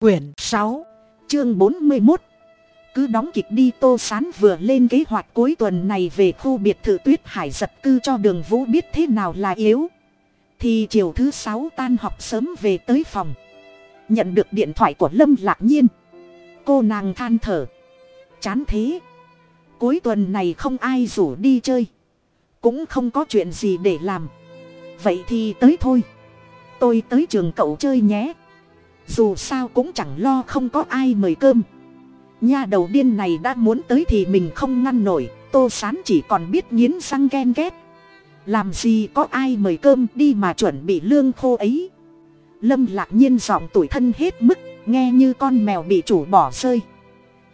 quyển sáu, chương bốn mươi một cứ đóng kịch đi, tô sán vừa lên kế hoạch cuối tuần này về khu biệt thự tuyết hải giật cư cho đường vũ biết thế nào là yếu. Thì chiều thứ sáu tan học sớm về tới phòng. Nhận được điện thoại của lâm lạc nhiên. Cô nàng than thở. Chán thế. Cuối tuần này không ai rủ đi chơi. Cũng không có chuyện gì để làm. Vậy thì tới thôi. Tôi tới trường cậu chơi nhé dù sao cũng chẳng lo không có ai mời cơm. Nha đầu điên này đã muốn tới thì mình không ngăn nổi, tô sán chỉ còn biết nghiến răng ghen ghét. Làm gì có ai mời cơm đi mà chuẩn bị lương khô ấy? Lâm lạc nhiên giọng tuổi thân hết mức, nghe như con mèo bị chủ bỏ rơi.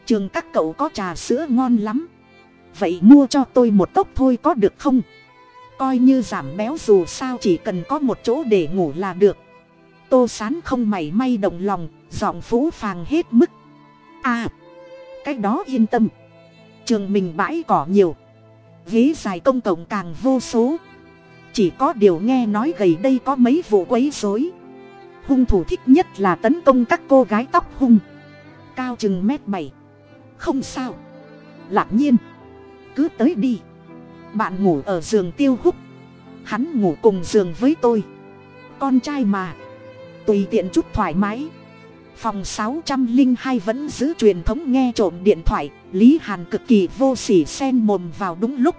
Trường các cậu có trà sữa ngon lắm. Vậy mua cho tôi một cốc thôi có được không? Coi như giảm béo dù sao chỉ cần có một chỗ để ngủ là được tô sán không mảy may động lòng, giọng phú phàng hết mức. À cái đó yên tâm. Trường mình bãi cỏ nhiều. Ghế dài công cộng càng vô số. Chỉ có điều nghe nói gầy đây có mấy vụ quấy rối. Hung thủ thích nhất là tấn công các cô gái tóc hung. Cao chừng mét bảy. Không sao. Lạc nhiên. Cứ tới đi. Bạn ngủ ở giường tiêu húc hắn ngủ cùng giường với tôi. Con trai mà tùy tiện chút thoải mái. Phòng sáu trăm linh hai vẫn giữ truyền thống nghe trộm điện thoại, lý hàn cực kỳ vô s ỉ sen mồm vào đúng lúc.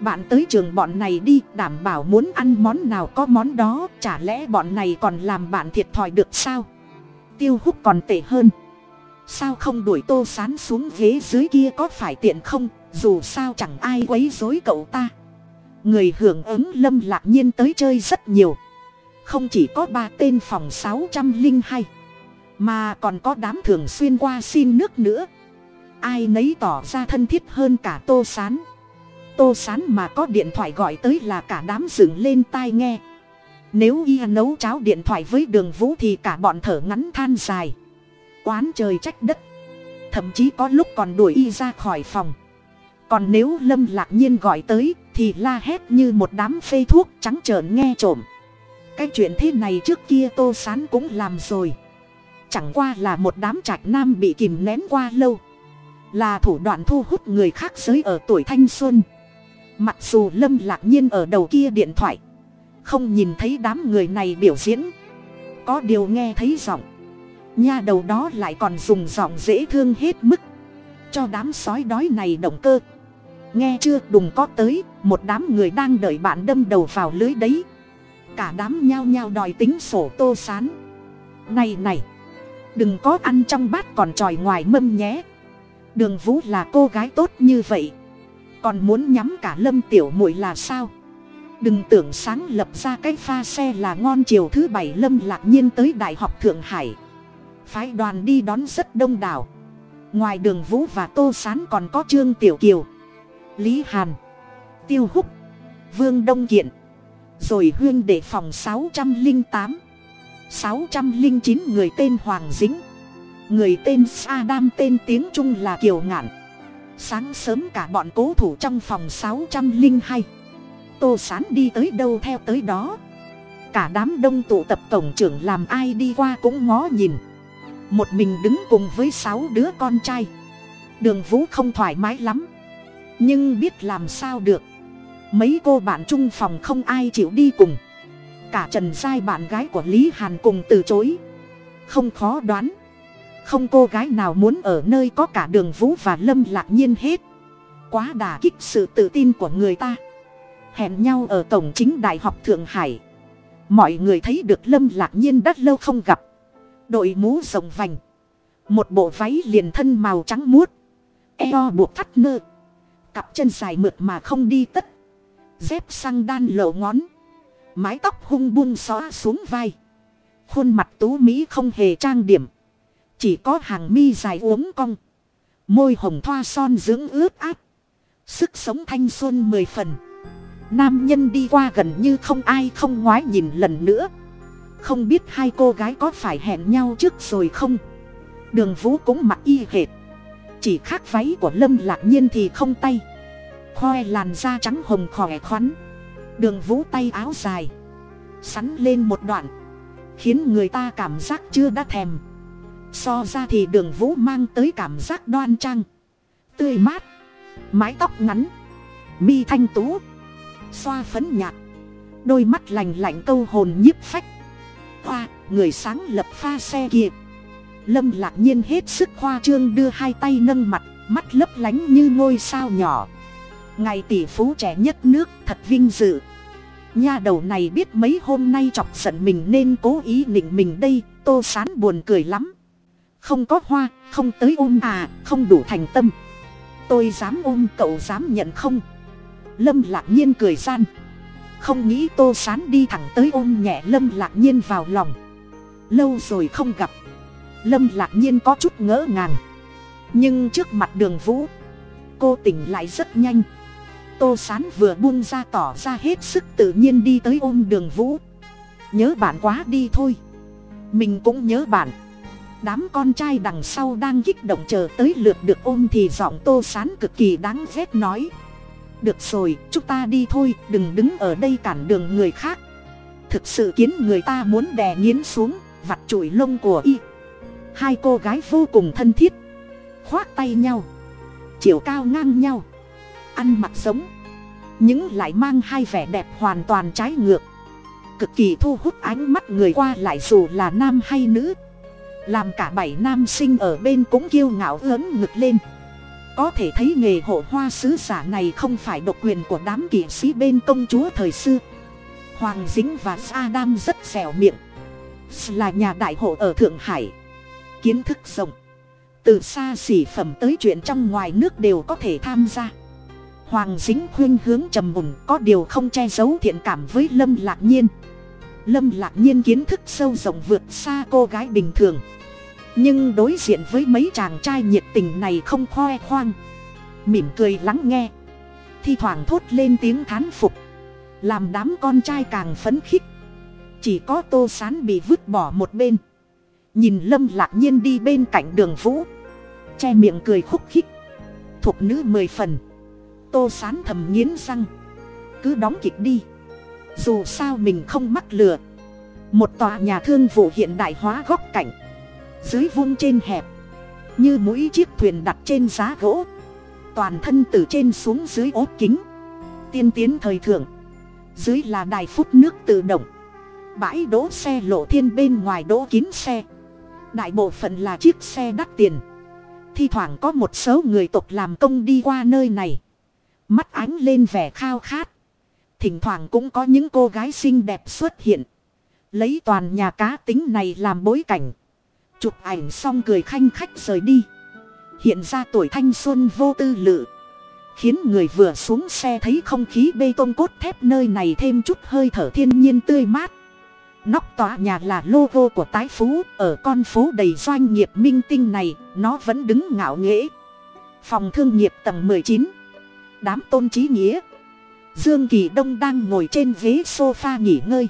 Bạn tới trường bọn này đi, đảm bảo muốn ăn món nào có món đó, chả lẽ bọn này còn làm bạn thiệt thòi được sao? Tiêu hút còn tệ hơn. Sao không đuổi tô sán xuống ghế dưới kia có phải tiện không? Dù sao chẳng ai quấy dối cậu ta. Người hưởng ứng lâm lạc nhiên tới chơi rất nhiều không chỉ có ba tên phòng sáu trăm linh hai, mà còn có đám thường xuyên qua xin nước nữa. Ai nấy tỏ ra thân thiết hơn cả tô s á n tô s á n mà có điện thoại gọi tới là cả đám dựng lên tai nghe. Nếu y nấu cháo điện thoại với đường vũ thì cả bọn thở ngắn than dài. Quán trời trách đất. Thậm chí có lúc còn đuổi y ra khỏi phòng. Còn nếu lâm lạc nhiên gọi tới thì la hét như một đám phê thuốc trắng trợn nghe trộm cái chuyện thế này trước kia tô sán cũng làm rồi. Chẳng qua là một đám trạch nam bị kìm nén qua lâu. Là thủ đoạn thu hút người khác giới ở tuổi thanh xuân. Mặc dù lâm lạc nhiên ở đầu kia điện thoại, không nhìn thấy đám người này biểu diễn. Có điều nghe thấy giọng, nha đầu đó lại còn dùng giọng dễ thương hết mức. Cho đám sói đói này động cơ. Nghe chưa, đùng có tới, một đám người đang đợi bạn đâm đầu vào lưới đấy cả đám nhao nhao đòi tính sổ tô sán. Này này, đừng có ăn trong bát còn tròi ngoài mâm nhé. Đường vũ là cô gái tốt như vậy. Còn muốn nhắm cả lâm tiểu muội là sao? Đừng tưởng sáng lập ra cái pha xe là ngon chiều thứ bảy lâm lạc nhiên tới đại học thượng hải. Phái đoàn đi đón rất đông đảo. Ngoài đường vũ và tô s á n còn có trương tiểu kiều, lý hàn, tiêu húc, vương đông kiện rồi huyên để phòng sáu trăm linh tám. sáu trăm linh chín người tên hoàng dính. Người tên sa đam tên tiếng trung là kiều ngạn. Sáng sớm cả bọn cố thủ trong phòng sáu trăm linh hai. Tô sán đi tới đâu theo tới đó. Cả đám đông tụ tập tổng trưởng làm ai đi qua cũng ngó nhìn. Một mình đứng cùng với sáu đứa con trai. Đường vũ không thoải mái lắm. Nhưng biết làm sao được mấy cô bạn chung phòng không ai chịu đi cùng. Cả trần giai bạn gái của lý hàn cùng từ chối. Không khó đoán. Không cô gái nào muốn ở nơi có cả đường vũ và lâm lạc nhiên hết. Quá đà kích sự tự tin của người ta. Hẹn nhau ở cổng chính đại học thượng hải. Mọi người thấy được lâm lạc nhiên đã lâu không gặp. Đội mũ rồng vành. Một bộ váy liền thân màu trắng muốt. Eo buộc thắt nơ. Cặp chân dài mượt mà không đi tất dép xăng đan lộ ngón. Mái tóc hung buông xóa xuống vai. Khuôn mặt tú mỹ không hề trang điểm. Chỉ có hàng mi dài uống cong. Môi hồng thoa son dưỡng ướt át. Sức sống thanh xuân mười phần. Nam nhân đi qua gần như không ai không ngoái nhìn lần nữa. Không biết hai cô gái có phải hẹn nhau trước rồi không? Đường vũ cũng mặc y hệt. Chỉ khác váy của lâm lạc nhiên thì không tay khoe làn da trắng hồng khỏe khoắn. Đường vũ tay áo dài. Sắn lên một đoạn. Khiến người ta cảm giác chưa đã thèm. So ra thì đường vũ mang tới cảm giác đoan trang. Tươi mát. Mái tóc ngắn. Mi thanh tú. Xoa phấn nhạt. Đôi mắt lành lạnh câu hồn nhiếp phách. Hoa, người sáng lập pha xe kia lâm lạc nhiên hết sức khoa trương đưa hai tay nâng mặt, mắt lấp lánh như ngôi sao nhỏ ngày tỷ phú trẻ nhất nước thật vinh dự. Nha đầu này biết mấy hôm nay chọc giận mình nên cố ý nịnh mình đây, tô sán buồn cười lắm. Không có hoa, không tới ôm à không đủ thành tâm. Tôi dám ôm, cậu dám nhận không? Lâm lạc nhiên cười gian. Không nghĩ tô sán đi thẳng tới ôm nhẹ lâm lạc nhiên vào lòng. Lâu rồi không gặp. Lâm lạc nhiên có chút ngỡ ngàng. Nhưng trước mặt đường vũ, cô tỉnh lại rất nhanh tô sán vừa buông ra tỏ ra hết sức tự nhiên đi tới ôm đường vũ. Nhớ bạn quá đi thôi. Mình cũng nhớ bạn. Đám con trai đằng sau đang kích động chờ tới lượt được ôm thì giọng tô sán cực kỳ đáng ghét nói. Được rồi, chúng ta đi thôi, đừng đứng ở đây cản đường người khác. Thực sự khiến người ta muốn đè nghiến xuống, vặt chùi lông của y. Hai cô gái vô cùng thân thiết. Khoác tay nhau. Chiều cao ngang nhau ăn mặc giống những lại mang hai vẻ đẹp hoàn toàn trái ngược. Cực kỳ thu hút ánh mắt người qua lại dù là nam hay nữ. Làm cả bảy nam sinh ở bên cũng kiêu ngạo ớn ngực lên. Có thể thấy nghề hộ hoa sứ giả này không phải độc quyền của đám kỵ sĩ bên công chúa thời xưa. Hoàng dính và adam rất dẻo miệng. Là nhà đại hộ ở thượng hải. Kiến thức rộng. Từ xa xỉ phẩm tới chuyện trong ngoài nước đều có thể tham gia hoàng dính khuyên hướng trầm mùng có điều không che giấu thiện cảm với lâm lạc nhiên. Lâm lạc nhiên kiến thức sâu rộng vượt xa cô gái bình thường. Nhưng đối diện với mấy chàng trai nhiệt tình này không khoe khoang. Mỉm cười lắng nghe. Thi thoảng thốt lên tiếng thán phục. Làm đám con trai càng phấn khích. Chỉ có tô sán bị vứt bỏ một bên. Nhìn lâm lạc nhiên đi bên cạnh đường vũ. Che miệng cười khúc khích. Thuộc nữ mười phần tô sán thầm nghiến răng. Cứ đóng kịch đi. Dù sao mình không mắc lừa. Một tòa nhà thương vụ hiện đại hóa góc cạnh. Dưới vuông trên hẹp. Như mũi chiếc thuyền đặt trên giá gỗ. Toàn thân từ trên xuống dưới ốp kính. Tiên tiến thời thượng. Dưới là đài phút nước tự động. Bãi đỗ xe lộ thiên bên ngoài đỗ kín xe. Đại bộ phận là chiếc xe đắt tiền. Thi thoảng có một số người tục làm công đi qua nơi này mắt ánh lên vẻ khao khát. Thỉnh thoảng cũng có những cô gái xinh đẹp xuất hiện. Lấy toàn nhà cá tính này làm bối cảnh. Chụp ảnh xong cười khanh khách rời đi. Hiện ra tuổi thanh xuân vô tư lự. Khiến người vừa xuống xe thấy không khí bê tông cốt thép nơi này thêm chút hơi thở thiên nhiên tươi mát. Nóc tòa nhà là logo của tái phú, ở con phố đầy doanh nghiệp minh tinh này, nó vẫn đứng ngạo nghễ. Phòng thương nghiệp tầng chín đám tôn trí nghĩa. Dương kỳ đông đang ngồi trên ghế sofa nghỉ ngơi.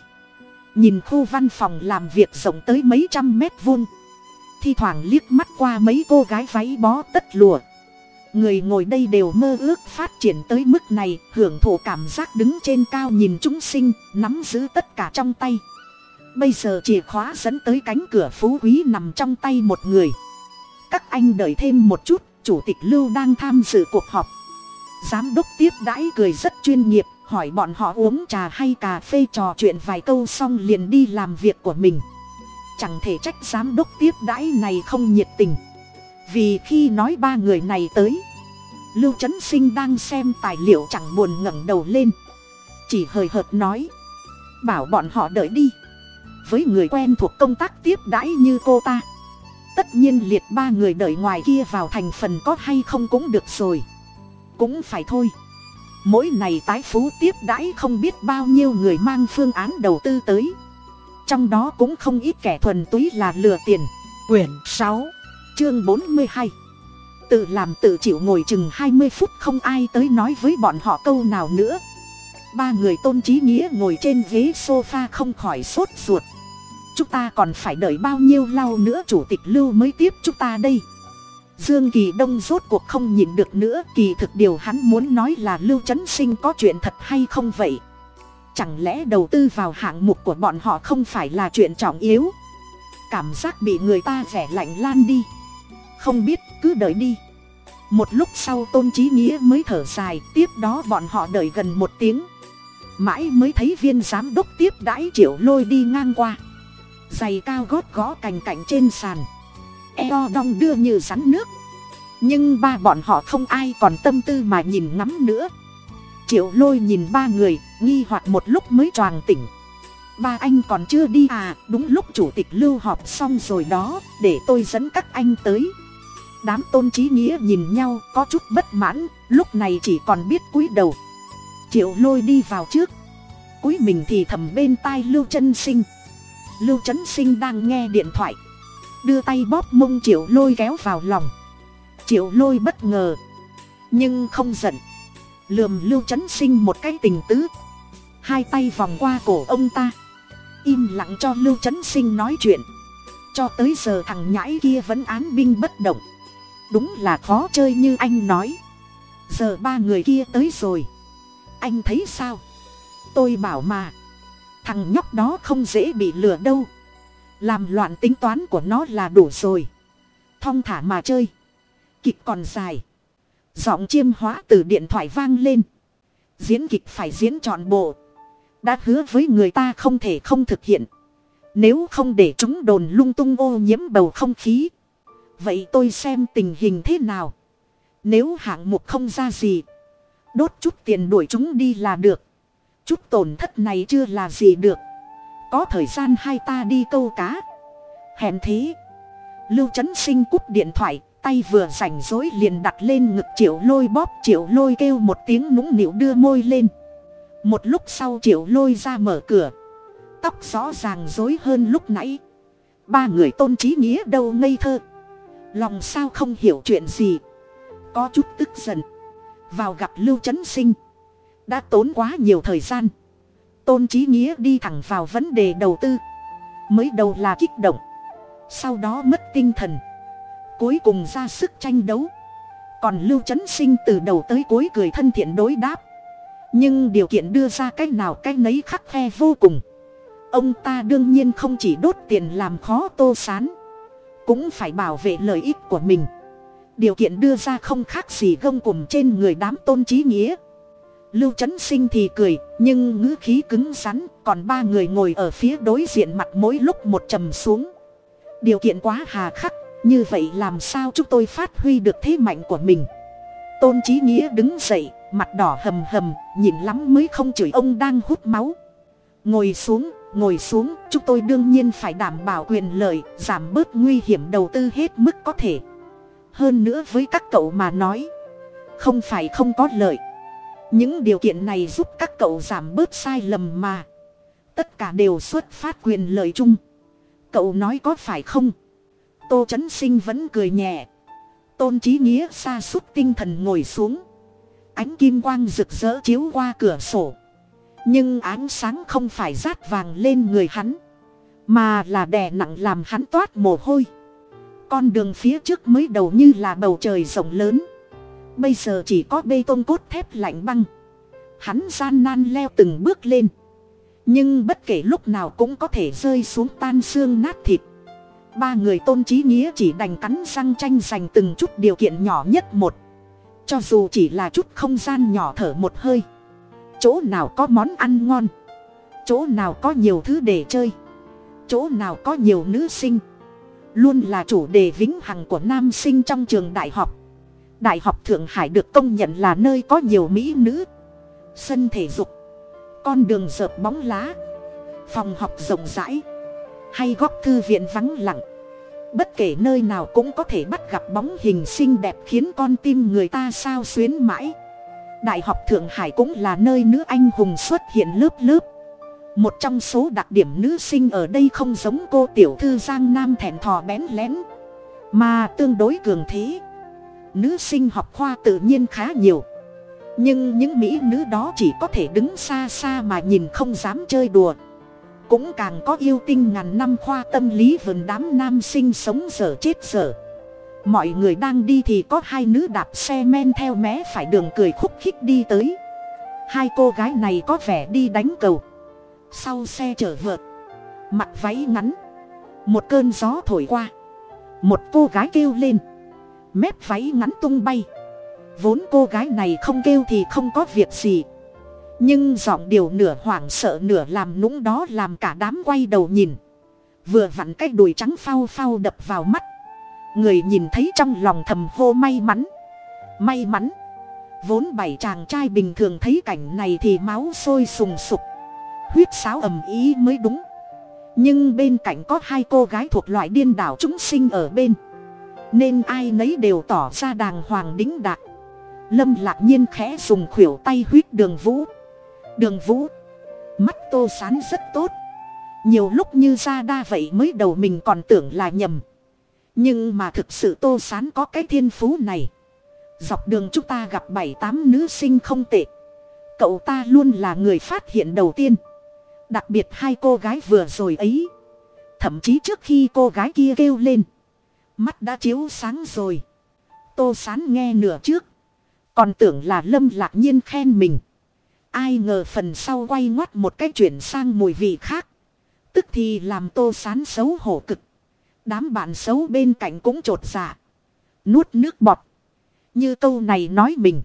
Nhìn khu văn phòng làm việc rộng tới mấy trăm mét vuông. Thi thoảng liếc mắt qua mấy cô gái váy bó tất lùa người ngồi đây đều mơ ước phát triển tới mức này, hưởng thụ cảm giác đứng trên cao nhìn chúng sinh, nắm giữ tất cả trong tay. Bây giờ chìa khóa dẫn tới cánh cửa phú quý nằm trong tay một người. Các anh đợi thêm một chút, chủ tịch lưu đang tham dự cuộc họp giám đốc tiếp đãi cười rất chuyên nghiệp, hỏi bọn họ uống trà hay cà phê trò chuyện vài câu xong liền đi làm việc của mình. Chẳng thể trách giám đốc tiếp đãi này không nhiệt tình. Vì khi nói ba người này tới, lưu trấn sinh đang xem tài liệu chẳng buồn ngẩng đầu lên. Chỉ hời hợt nói, bảo bọn họ đợi đi. Với người quen thuộc công tác tiếp đãi như cô ta, tất nhiên liệt ba người đợi ngoài kia vào thành phần có hay không cũng được rồi cũng phải thôi. Mỗi ngày tái phú tiếp đãi không biết bao nhiêu người mang phương án đầu tư tới. Trong đó cũng không ít kẻ thuần túy là lừa tiền. Quyển sáu, chương bốn mươi hai. Tự làm tự chịu ngồi chừng hai mươi phút không ai tới nói với bọn họ câu nào nữa. Ba người tôn trí nghĩa ngồi trên ghế sofa không khỏi sốt ruột. Chúng ta còn phải đợi bao nhiêu lau nữa chủ tịch lưu mới tiếp chúng ta đây? Dương kỳ đông rốt cuộc không nhìn được nữa, kỳ thực điều hắn muốn nói là lưu trấn sinh có chuyện thật hay không vậy? Chẳng lẽ đầu tư vào hạng mục của bọn họ không phải là chuyện trọng yếu? Cảm giác bị người ta rẻ lạnh lan đi. Không biết, cứ đợi đi. Một lúc sau tôn trí nghĩa mới thở dài, tiếp đó bọn họ đợi gần một tiếng. Mãi mới thấy viên giám đốc tiếp đãi triệu lôi đi ngang qua. Giày cao gót gõ cành cạnh trên sàn eo đong đưa như rắn nước. Nhưng ba bọn họ không ai còn tâm tư mà nhìn ngắm nữa. Triệu lôi nhìn ba người, nghi hoặc một lúc mới choàng tỉnh. Ba anh còn chưa đi à đúng lúc chủ tịch lưu họp xong rồi đó, để tôi dẫn các anh tới. Đám tôn trí nghĩa nhìn nhau, có chút bất mãn, lúc này chỉ còn biết cúi đầu. Triệu lôi đi vào trước. Cúi mình thì thầm bên tai lưu chân sinh. Lưu trấn sinh đang nghe điện thoại đưa tay bóp mông triệu lôi kéo vào lòng. Triệu lôi bất ngờ, nhưng không giận. Lườm lưu chấn sinh một cái tình tứ. Hai tay vòng qua cổ ông ta. Im lặng cho lưu chấn sinh nói chuyện. Cho tới giờ thằng nhãi kia vẫn án binh bất động. Đúng là khó chơi như anh nói. Giờ ba người kia tới rồi. Anh thấy sao? Tôi bảo mà. Thằng nhóc đó không dễ bị lừa đâu làm loạn tính toán của nó là đủ rồi. Thong thả mà chơi. Kịch còn dài. Giọng chiêm hóa từ điện thoại vang lên. Diễn kịch phải diễn trọn bộ. Đã hứa với người ta không thể không thực hiện. Nếu không để chúng đồn lung tung ô nhiễm bầu không khí. Vậy tôi xem tình hình thế nào? Nếu hạng mục không ra gì, đốt chút tiền đuổi chúng đi là được. Chút tổn thất này chưa là gì được có thời gian hai ta đi câu cá. Hèn thế, lưu trấn sinh cúp điện thoại, tay vừa rảnh rối liền đặt lên ngực triệu lôi bóp, triệu lôi kêu một tiếng nũng nịu đưa môi lên. Một lúc sau triệu lôi ra mở cửa. Tóc rõ ràng rối hơn lúc nãy. Ba người tôn trí nghĩa đâu ngây thơ. Lòng sao không hiểu chuyện gì. Có chút tức giận. Vào gặp lưu trấn sinh. Đã tốn quá nhiều thời gian tôn trí nghĩa đi thẳng vào vấn đề đầu tư, mới đầu là kích động, sau đó mất tinh thần, cuối cùng ra sức tranh đấu. Còn lưu trấn sinh từ đầu tới cuối cười thân thiện đối đáp, nhưng điều kiện đưa ra cách nào cách nấy khắc khe vô cùng. Ông ta đương nhiên không chỉ đốt tiền làm khó tô sán, cũng phải bảo vệ lợi ích của mình. Điều kiện đưa ra không khác gì gông cùng trên người đám tôn trí nghĩa lưu trấn sinh thì cười, nhưng ngữ khí cứng rắn, còn ba người ngồi ở phía đối diện mặt mỗi lúc một trầm xuống. Điều kiện quá hà khắc, như vậy làm sao chúng tôi phát huy được thế mạnh của mình? Tôn trí nghĩa đứng dậy, mặt đỏ hầm hầm, nhìn lắm mới không chửi ông đang hút máu. Ngồi xuống ngồi xuống, chúng tôi đương nhiên phải đảm bảo quyền lợi, giảm bớt nguy hiểm đầu tư hết mức có thể. Hơn nữa với các cậu mà nói, không phải không có lợi những điều kiện này giúp các cậu giảm bớt sai lầm mà. Tất cả đều xuất phát quyền lợi chung. Cậu nói có phải không? Tô trấn sinh vẫn cười nhẹ. Tôn trí nghĩa xa suốt tinh thần ngồi xuống. Ánh kim quang rực rỡ chiếu qua cửa sổ. Nhưng ánh sáng không phải rát vàng lên người hắn, mà là đè nặng làm hắn toát mồ hôi. Con đường phía trước mới đầu như là bầu trời rộng lớn bây giờ chỉ có bê tông cốt thép lạnh băng. Hắn gian nan leo từng bước lên. Nhưng bất kể lúc nào cũng có thể rơi xuống tan xương nát thịt. Ba người tôn trí nghĩa chỉ đành cắn răng tranh giành từng chút điều kiện nhỏ nhất một. Cho dù chỉ là chút không gian nhỏ thở một hơi. Chỗ nào có món ăn ngon. Chỗ nào có nhiều thứ để chơi. Chỗ nào có nhiều nữ sinh. Luôn là chủ đề vĩnh hằng của nam sinh trong trường đại học đại học thượng hải được công nhận là nơi có nhiều mỹ nữ. Sân thể dục, con đường dợp bóng lá, phòng học rộng rãi, hay góc thư viện vắng lặng. Bất kể nơi nào cũng có thể bắt gặp bóng hình xinh đẹp khiến con tim người ta sao xuyến mãi. Đại học thượng hải cũng là nơi nữ anh hùng xuất hiện lớp lớp. Một trong số đặc điểm nữ sinh ở đây không giống cô tiểu thư giang nam thẹn thò bén lén, mà tương đối cường thế nữ sinh học khoa tự nhiên khá nhiều. Nhưng những mỹ nữ đó chỉ có thể đứng xa xa mà nhìn không dám chơi đùa. Cũng càng có yêu tinh ngàn năm khoa tâm lý vườn đám nam sinh sống dở chết dở. Mọi người đang đi thì có hai nữ đạp xe men theo mé phải đường cười khúc khích đi tới. Hai cô gái này có vẻ đi đánh cầu. Sau xe chở vợt, mặc váy ngắn, một cơn gió thổi qua, một cô gái kêu lên mép váy ngắn tung bay. Vốn cô gái này không kêu thì không có việc gì. Nhưng giọng điều nửa hoảng sợ nửa làm nũng đó làm cả đám quay đầu nhìn. Vừa vặn cái đùi trắng phao phao đập vào mắt. Người nhìn thấy trong lòng thầm hô may mắn. May mắn. Vốn bảy chàng trai bình thường thấy cảnh này thì máu sôi sùng sục. Huyết sáo ầm ý mới đúng. Nhưng bên cạnh có hai cô gái thuộc loại điên đảo chúng sinh ở bên nên ai nấy đều tỏ ra đàng hoàng đính đạc. Lâm lạc nhiên khẽ dùng khuỷu tay huýt đường vũ. Đường vũ, mắt tô sán rất tốt. Nhiều lúc như ra đa vậy mới đầu mình còn tưởng là nhầm. Nhưng mà thực sự tô sán có cái thiên phú này. Dọc đường chúng ta gặp bảy tám nữ sinh không tệ. Cậu ta luôn là người phát hiện đầu tiên. Đặc biệt hai cô gái vừa rồi ấy. Thậm chí trước khi cô gái kia kêu lên mắt đã chiếu sáng rồi. Tô sán nghe nửa trước, còn tưởng là lâm lạc nhiên khen mình. Ai ngờ phần sau quay ngoắt một cái chuyển sang mùi vị khác. Tức thì làm tô sán xấu hổ cực. Đám bạn xấu bên cạnh cũng t r ộ t dạ. Nuốt nước bọt. Như câu này nói mình.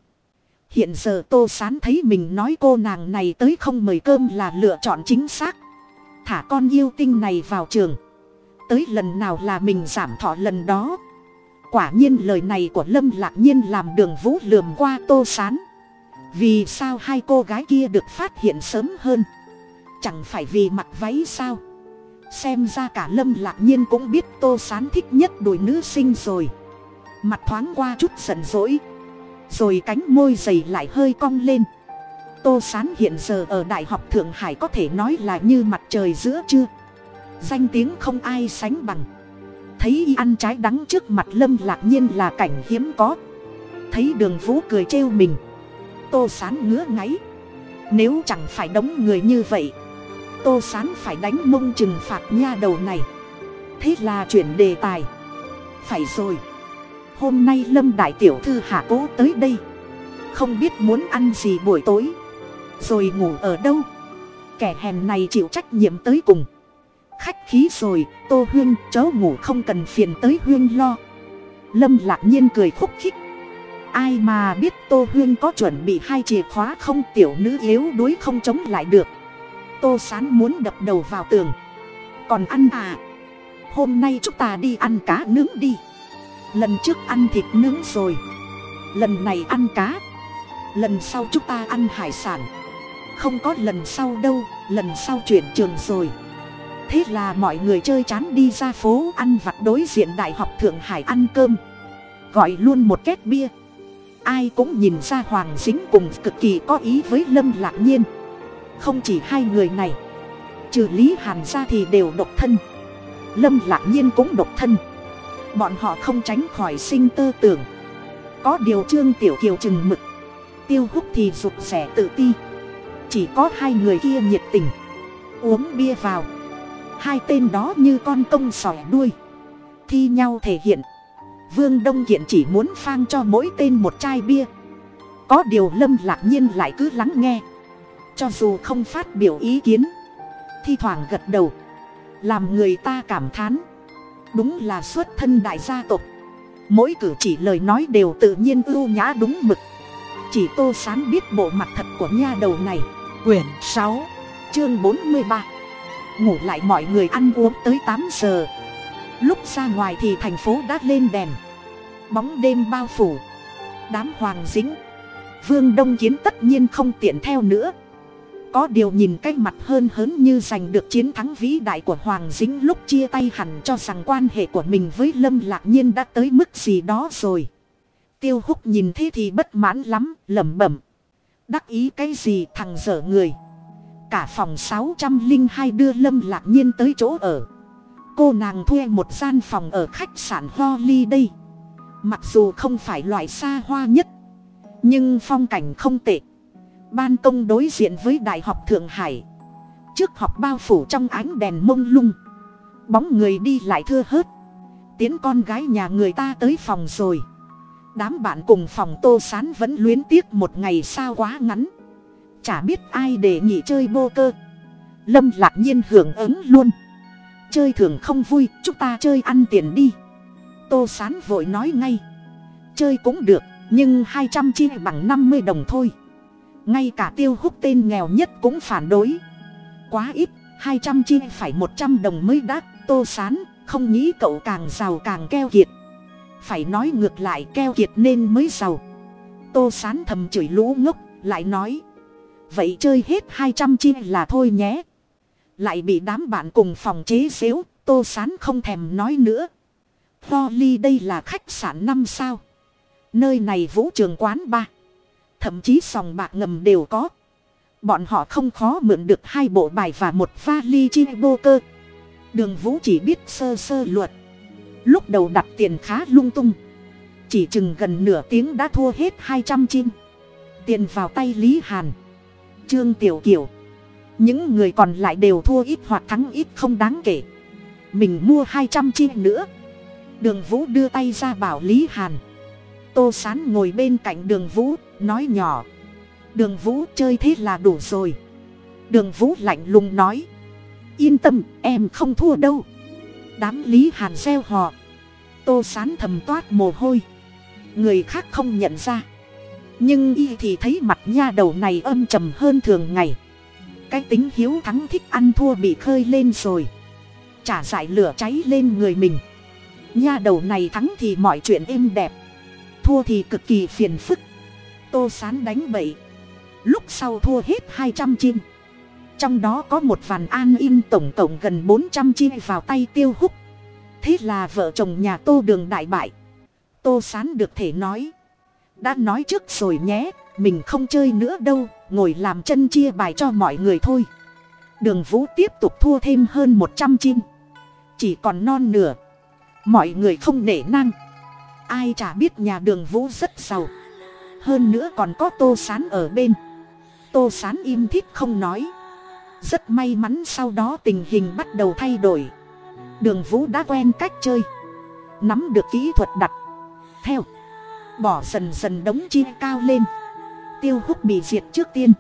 Hiện giờ tô sán thấy mình nói cô nàng này tới không mời cơm là lựa chọn chính xác. Thả con yêu tinh này vào trường tới lần nào là mình giảm thọ lần đó. Quả nhiên lời này của lâm lạc nhiên làm đường vũ lườm qua tô sán. Vì sao hai cô gái kia được phát hiện sớm hơn? Chẳng phải vì mặc váy sao? Xem ra cả lâm lạc nhiên cũng biết tô sán thích nhất đôi nữ sinh rồi. Mặt thoáng qua chút giận dỗi. Rồi cánh môi dày lại hơi cong lên. Tô sán hiện giờ ở đại học thượng hải có thể nói là như mặt trời giữa trưa danh tiếng không ai sánh bằng. Thấy y ăn trái đắng trước mặt lâm lạc nhiên là cảnh hiếm có. Thấy đường vũ cười trêu mình. Tô sán ngứa ngáy. Nếu chẳng phải đống người như vậy, tô sán phải đánh mông trừng phạt nha đầu này. Thế là chuyển đề tài. Phải rồi. Hôm nay lâm đại tiểu thư hạ cố tới đây. Không biết muốn ăn gì buổi tối. Rồi ngủ ở đâu. Kẻ hèn này chịu trách nhiệm tới cùng khách khí rồi, tô huyên chớ ngủ không cần phiền tới huyên lo. Lâm lạc nhiên cười khúc khích. Ai mà biết tô huyên có chuẩn bị hai chìa khóa không? Tiểu nữ yếu đuối không chống lại được. Tô sán muốn đập đầu vào tường. Còn ăn à? Hôm nay chúng ta đi ăn cá nướng đi. Lần trước ăn thịt nướng rồi. Lần này ăn cá. Lần sau chúng ta ăn hải sản. Không có lần sau đâu, lần sau chuyển trường rồi thế là mọi người chơi chán đi ra phố ăn vặt đối diện đại học thượng hải ăn cơm. Gọi luôn một két bia. Ai cũng nhìn ra hoàng dính cùng cực kỳ có ý với lâm lạc nhiên. Không chỉ hai người này, trừ lý hàn ra thì đều độc thân. Lâm lạc nhiên cũng độc thân. Bọn họ không tránh khỏi sinh tơ tưởng. Có điều trương tiểu kiều chừng mực. Tiêu hút thì rụt rẻ tự ti. Chỉ có hai người kia nhiệt tình. Uống bia vào hai tên đó như con công sỏi đuôi. Thi nhau thể hiện. Vương đông kiện chỉ muốn phang cho mỗi tên một chai bia. Có điều lâm lạc nhiên lại cứ lắng nghe. Cho dù không phát biểu ý kiến, thi thoảng gật đầu. Làm người ta cảm thán. Đúng là xuất thân đại gia tộc. Mỗi cử chỉ lời nói đều tự nhiên ưu nhã đúng mực. Chỉ tô sán biết bộ mặt thật của nha đầu này. Quyển sáu, chương bốn mươi ba ngủ lại mọi người ăn uống tới tám giờ. Lúc ra ngoài thì thành phố đã lên đèn. Bóng đêm bao phủ. Đám hoàng dính. Vương đông kiến tất nhiên không tiện theo nữa. Có điều nhìn cái mặt hơn hớn như giành được chiến thắng vĩ đại của hoàng dính lúc chia tay hẳn cho rằng quan hệ của mình với lâm lạc nhiên đã tới mức gì đó rồi. Tiêu húc nhìn thế thì bất mãn lắm, lẩm bẩm. Đắc ý cái gì thằng dở người? Cả phòng sáu trăm linh hai đưa lâm lạc nhiên tới chỗ ở. Cô nàng thuê một gian phòng ở khách sạn ho ly đây mặc dù không phải loại xa hoa nhất, nhưng phong cảnh không tệ. Ban công đối diện với đại học thượng hải. Trước học bao phủ trong ánh đèn mông lung. Bóng người đi lại thưa hớt. Tiến con gái nhà người ta tới phòng rồi. Đám bạn cùng phòng tô sán vẫn luyến tiếc một ngày sao quá ngắn chả biết ai để nghỉ chơi bô cơ. Lâm lạc nhiên hưởng ứng luôn. Chơi thường không vui, chúng ta chơi ăn tiền đi. Tô sán vội nói ngay. Chơi cũng được, nhưng hai trăm chia bằng năm mươi đồng thôi. Ngay cả tiêu hút tên nghèo nhất cũng phản đối. Quá ít, hai trăm chia phải một trăm đồng mới đắt. Tô sán, không nghĩ cậu càng giàu càng keo kiệt. Phải nói ngược lại keo kiệt nên mới giàu. Tô sán thầm chửi lũ ngốc, lại nói vậy chơi hết hai trăm chia là thôi nhé. Lại bị đám bạn cùng phòng chế xếu, tô sán không thèm nói nữa. To ly, đây là khách sạn năm sao? Nơi này vũ trường quán ba. Thậm chí sòng bạc ngầm đều có. Bọn họ không khó mượn được hai bộ bài và một vali chi bô cơ. Đường vũ chỉ biết sơ sơ luật. Lúc đầu đặt tiền khá lung tung. Chỉ chừng gần nửa tiếng đã thua hết hai trăm chim tiền vào tay lý hàn trương tiểu kiều. Những người còn lại đều thua ít hoặc thắng ít không đáng kể. Mình mua hai trăm chi nữa. Đường vũ đưa tay ra bảo lý hàn. Tô sán ngồi bên cạnh đường vũ, nói nhỏ. Đường vũ chơi thế là đủ rồi. Đường vũ lạnh lùng nói. Yên tâm, em không thua đâu. Đám lý hàn gieo họ tô sán thầm toát mồ hôi. Người khác không nhận ra nhưng y thì thấy mặt nha đầu này âm trầm hơn thường ngày. Cái tính hiếu thắng thích ăn thua bị khơi lên rồi. Trả dại lửa cháy lên người mình. Nha đầu này thắng thì mọi chuyện êm đẹp. Thua thì cực kỳ phiền phức. Tô sán đánh bậy. Lúc sau thua hết hai trăm chim trong đó có một vàn an in tổng cộng gần bốn trăm chim vào tay tiêu húc. Thế là vợ chồng nhà tô đường đại bại. Tô sán được thể nói đã nói trước rồi nhé, mình không chơi nữa đâu, ngồi làm chân chia bài cho mọi người thôi. Đường vũ tiếp tục thua thêm hơn một trăm chim. Chỉ còn non nửa. Mọi người không nể năng ai chả biết nhà đường vũ rất giàu. Hơn nữa còn có tô sán ở bên. Tô sán im thít không nói. Rất may mắn sau đó tình hình bắt đầu thay đổi. Đường vũ đã quen cách chơi. Nắm được kỹ thuật đặt theo bỏ dần dần đống chia cao lên. Tiêu hút bị diệt trước tiên.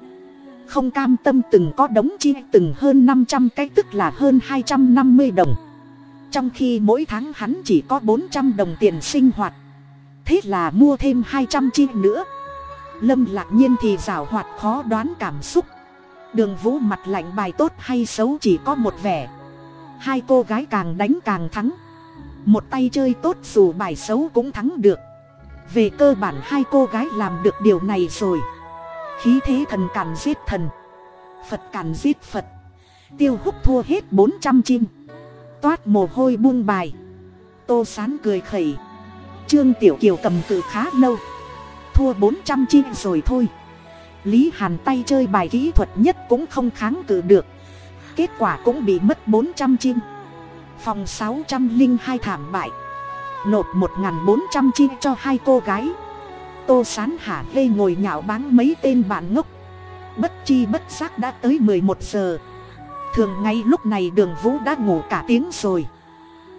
Không cam tâm từng có đống chia từng hơn năm trăm cái, tức là hơn hai trăm năm mươi đồng. Trong khi mỗi tháng hắn chỉ có bốn trăm đồng tiền sinh hoạt. Thế là mua thêm hai trăm chi nữa. Lâm lạc nhiên thì rào hoạt khó đoán cảm xúc. Đường vũ mặt lạnh bài tốt hay xấu chỉ có một vẻ. Hai cô gái càng đánh càng thắng. Một tay chơi tốt dù bài xấu cũng thắng được về cơ bản hai cô gái làm được điều này rồi. Khí thế thần càn giết thần. Phật càn giết phật. Tiêu hút thua hết bốn trăm chim. Toát mồ hôi buông bài. Tô sán cười khẩy. Trương tiểu kiều cầm cự khá lâu. Thua bốn trăm chim rồi thôi. Lý hàn tay chơi bài kỹ thuật nhất cũng không kháng cự được. Kết quả cũng bị mất bốn trăm chim. Phòng sáu trăm linh hai thảm bại nộp một n g h n bốn trăm chi cho hai cô gái. Tô sán hả lê ngồi nhạo báng mấy tên bạn ngốc. Bất chi bất giác đã tới mười một giờ. Thường ngay lúc này đường vũ đã ngủ cả tiếng rồi.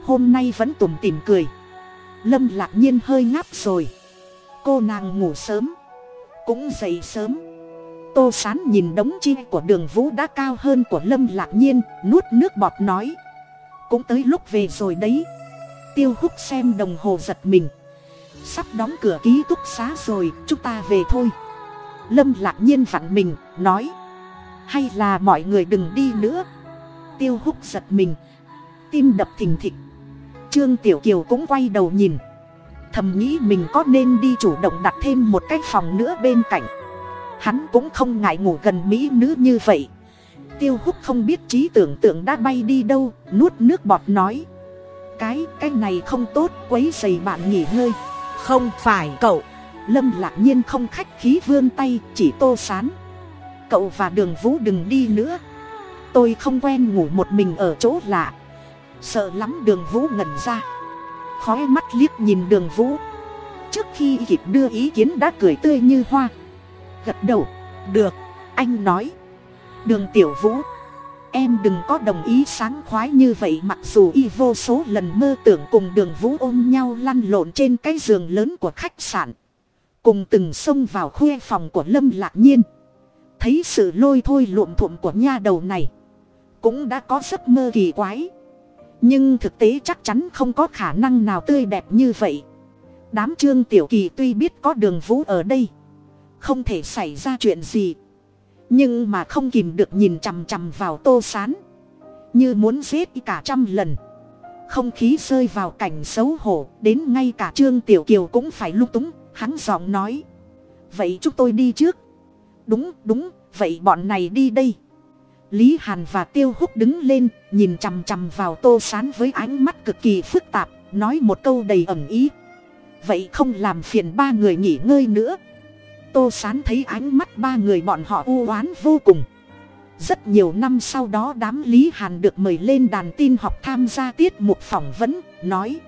Hôm nay vẫn tủm tỉm cười. Lâm lạc nhiên hơi ngáp rồi. Cô nàng ngủ sớm. Cũng dậy sớm. Tô sán nhìn đống chi của đường vũ đã cao hơn của lâm lạc nhiên, nuốt nước bọt nói. Cũng tới lúc về rồi đấy tiêu hút xem đồng hồ giật mình. Sắp đóng cửa ký túc xá rồi, chúng ta về thôi. Lâm lạc nhiên vặn mình, nói. Hay là mọi người đừng đi nữa. Tiêu hút giật mình. Tim đập thình thịch. Trương tiểu kiều cũng quay đầu nhìn. Thầm nghĩ mình có nên đi chủ động đặt thêm một cái phòng nữa bên cạnh. Hắn cũng không ngại ngủ gần mỹ nữ như vậy. Tiêu hút không biết trí tưởng tượng đã bay đi đâu, nuốt nước bọt nói cái cái này không tốt, quấy dày bạn nghỉ ngơi. Không phải cậu. Lâm lạc nhiên không khách khí vươn tay, chỉ tô sán. Cậu và đường vũ đừng đi nữa. Tôi không quen ngủ một mình ở chỗ lạ. Sợ lắm đường vũ ngẩn ra. Khói mắt liếc nhìn đường vũ. Trước khi kịp đưa ý kiến đã cười tươi như hoa. Gật đầu. Được, anh nói. Đường tiểu vũ em đừng có đồng ý sáng khoái như vậy, mặc dù y vô số lần mơ tưởng cùng đường vũ ôm nhau lăn lộn trên cái giường lớn của khách sạn, cùng từng xông vào khuê phòng của lâm lạc nhiên. Thấy sự lôi thôi luộm thuộm của nha đầu này, cũng đã có giấc mơ kỳ quái. Nhưng thực tế chắc chắn không có khả năng nào tươi đẹp như vậy. Đám trương tiểu kỳ tuy biết có đường vũ ở đây, không thể xảy ra chuyện gì nhưng mà không kìm được nhìn chằm chằm vào tô sán. Như muốn giết cả trăm lần. Không khí rơi vào cảnh xấu hổ, đến ngay cả trương tiểu kiều cũng phải lung túng, hắn giọng nói. Vậy chúng tôi đi trước. Đúng đúng, vậy bọn này đi đây. Lý hàn và tiêu húc đứng lên, nhìn chằm chằm vào tô sán với ánh mắt cực kỳ phức tạp, nói một câu đầy ẩn ý. Vậy không làm phiền ba người nghỉ ngơi nữa tô sán thấy ánh mắt ba người bọn họ u oán vô cùng. Rất nhiều năm sau đó đám lý hàn được mời lên đàn tin học tham gia tiết mục phỏng vấn, nói,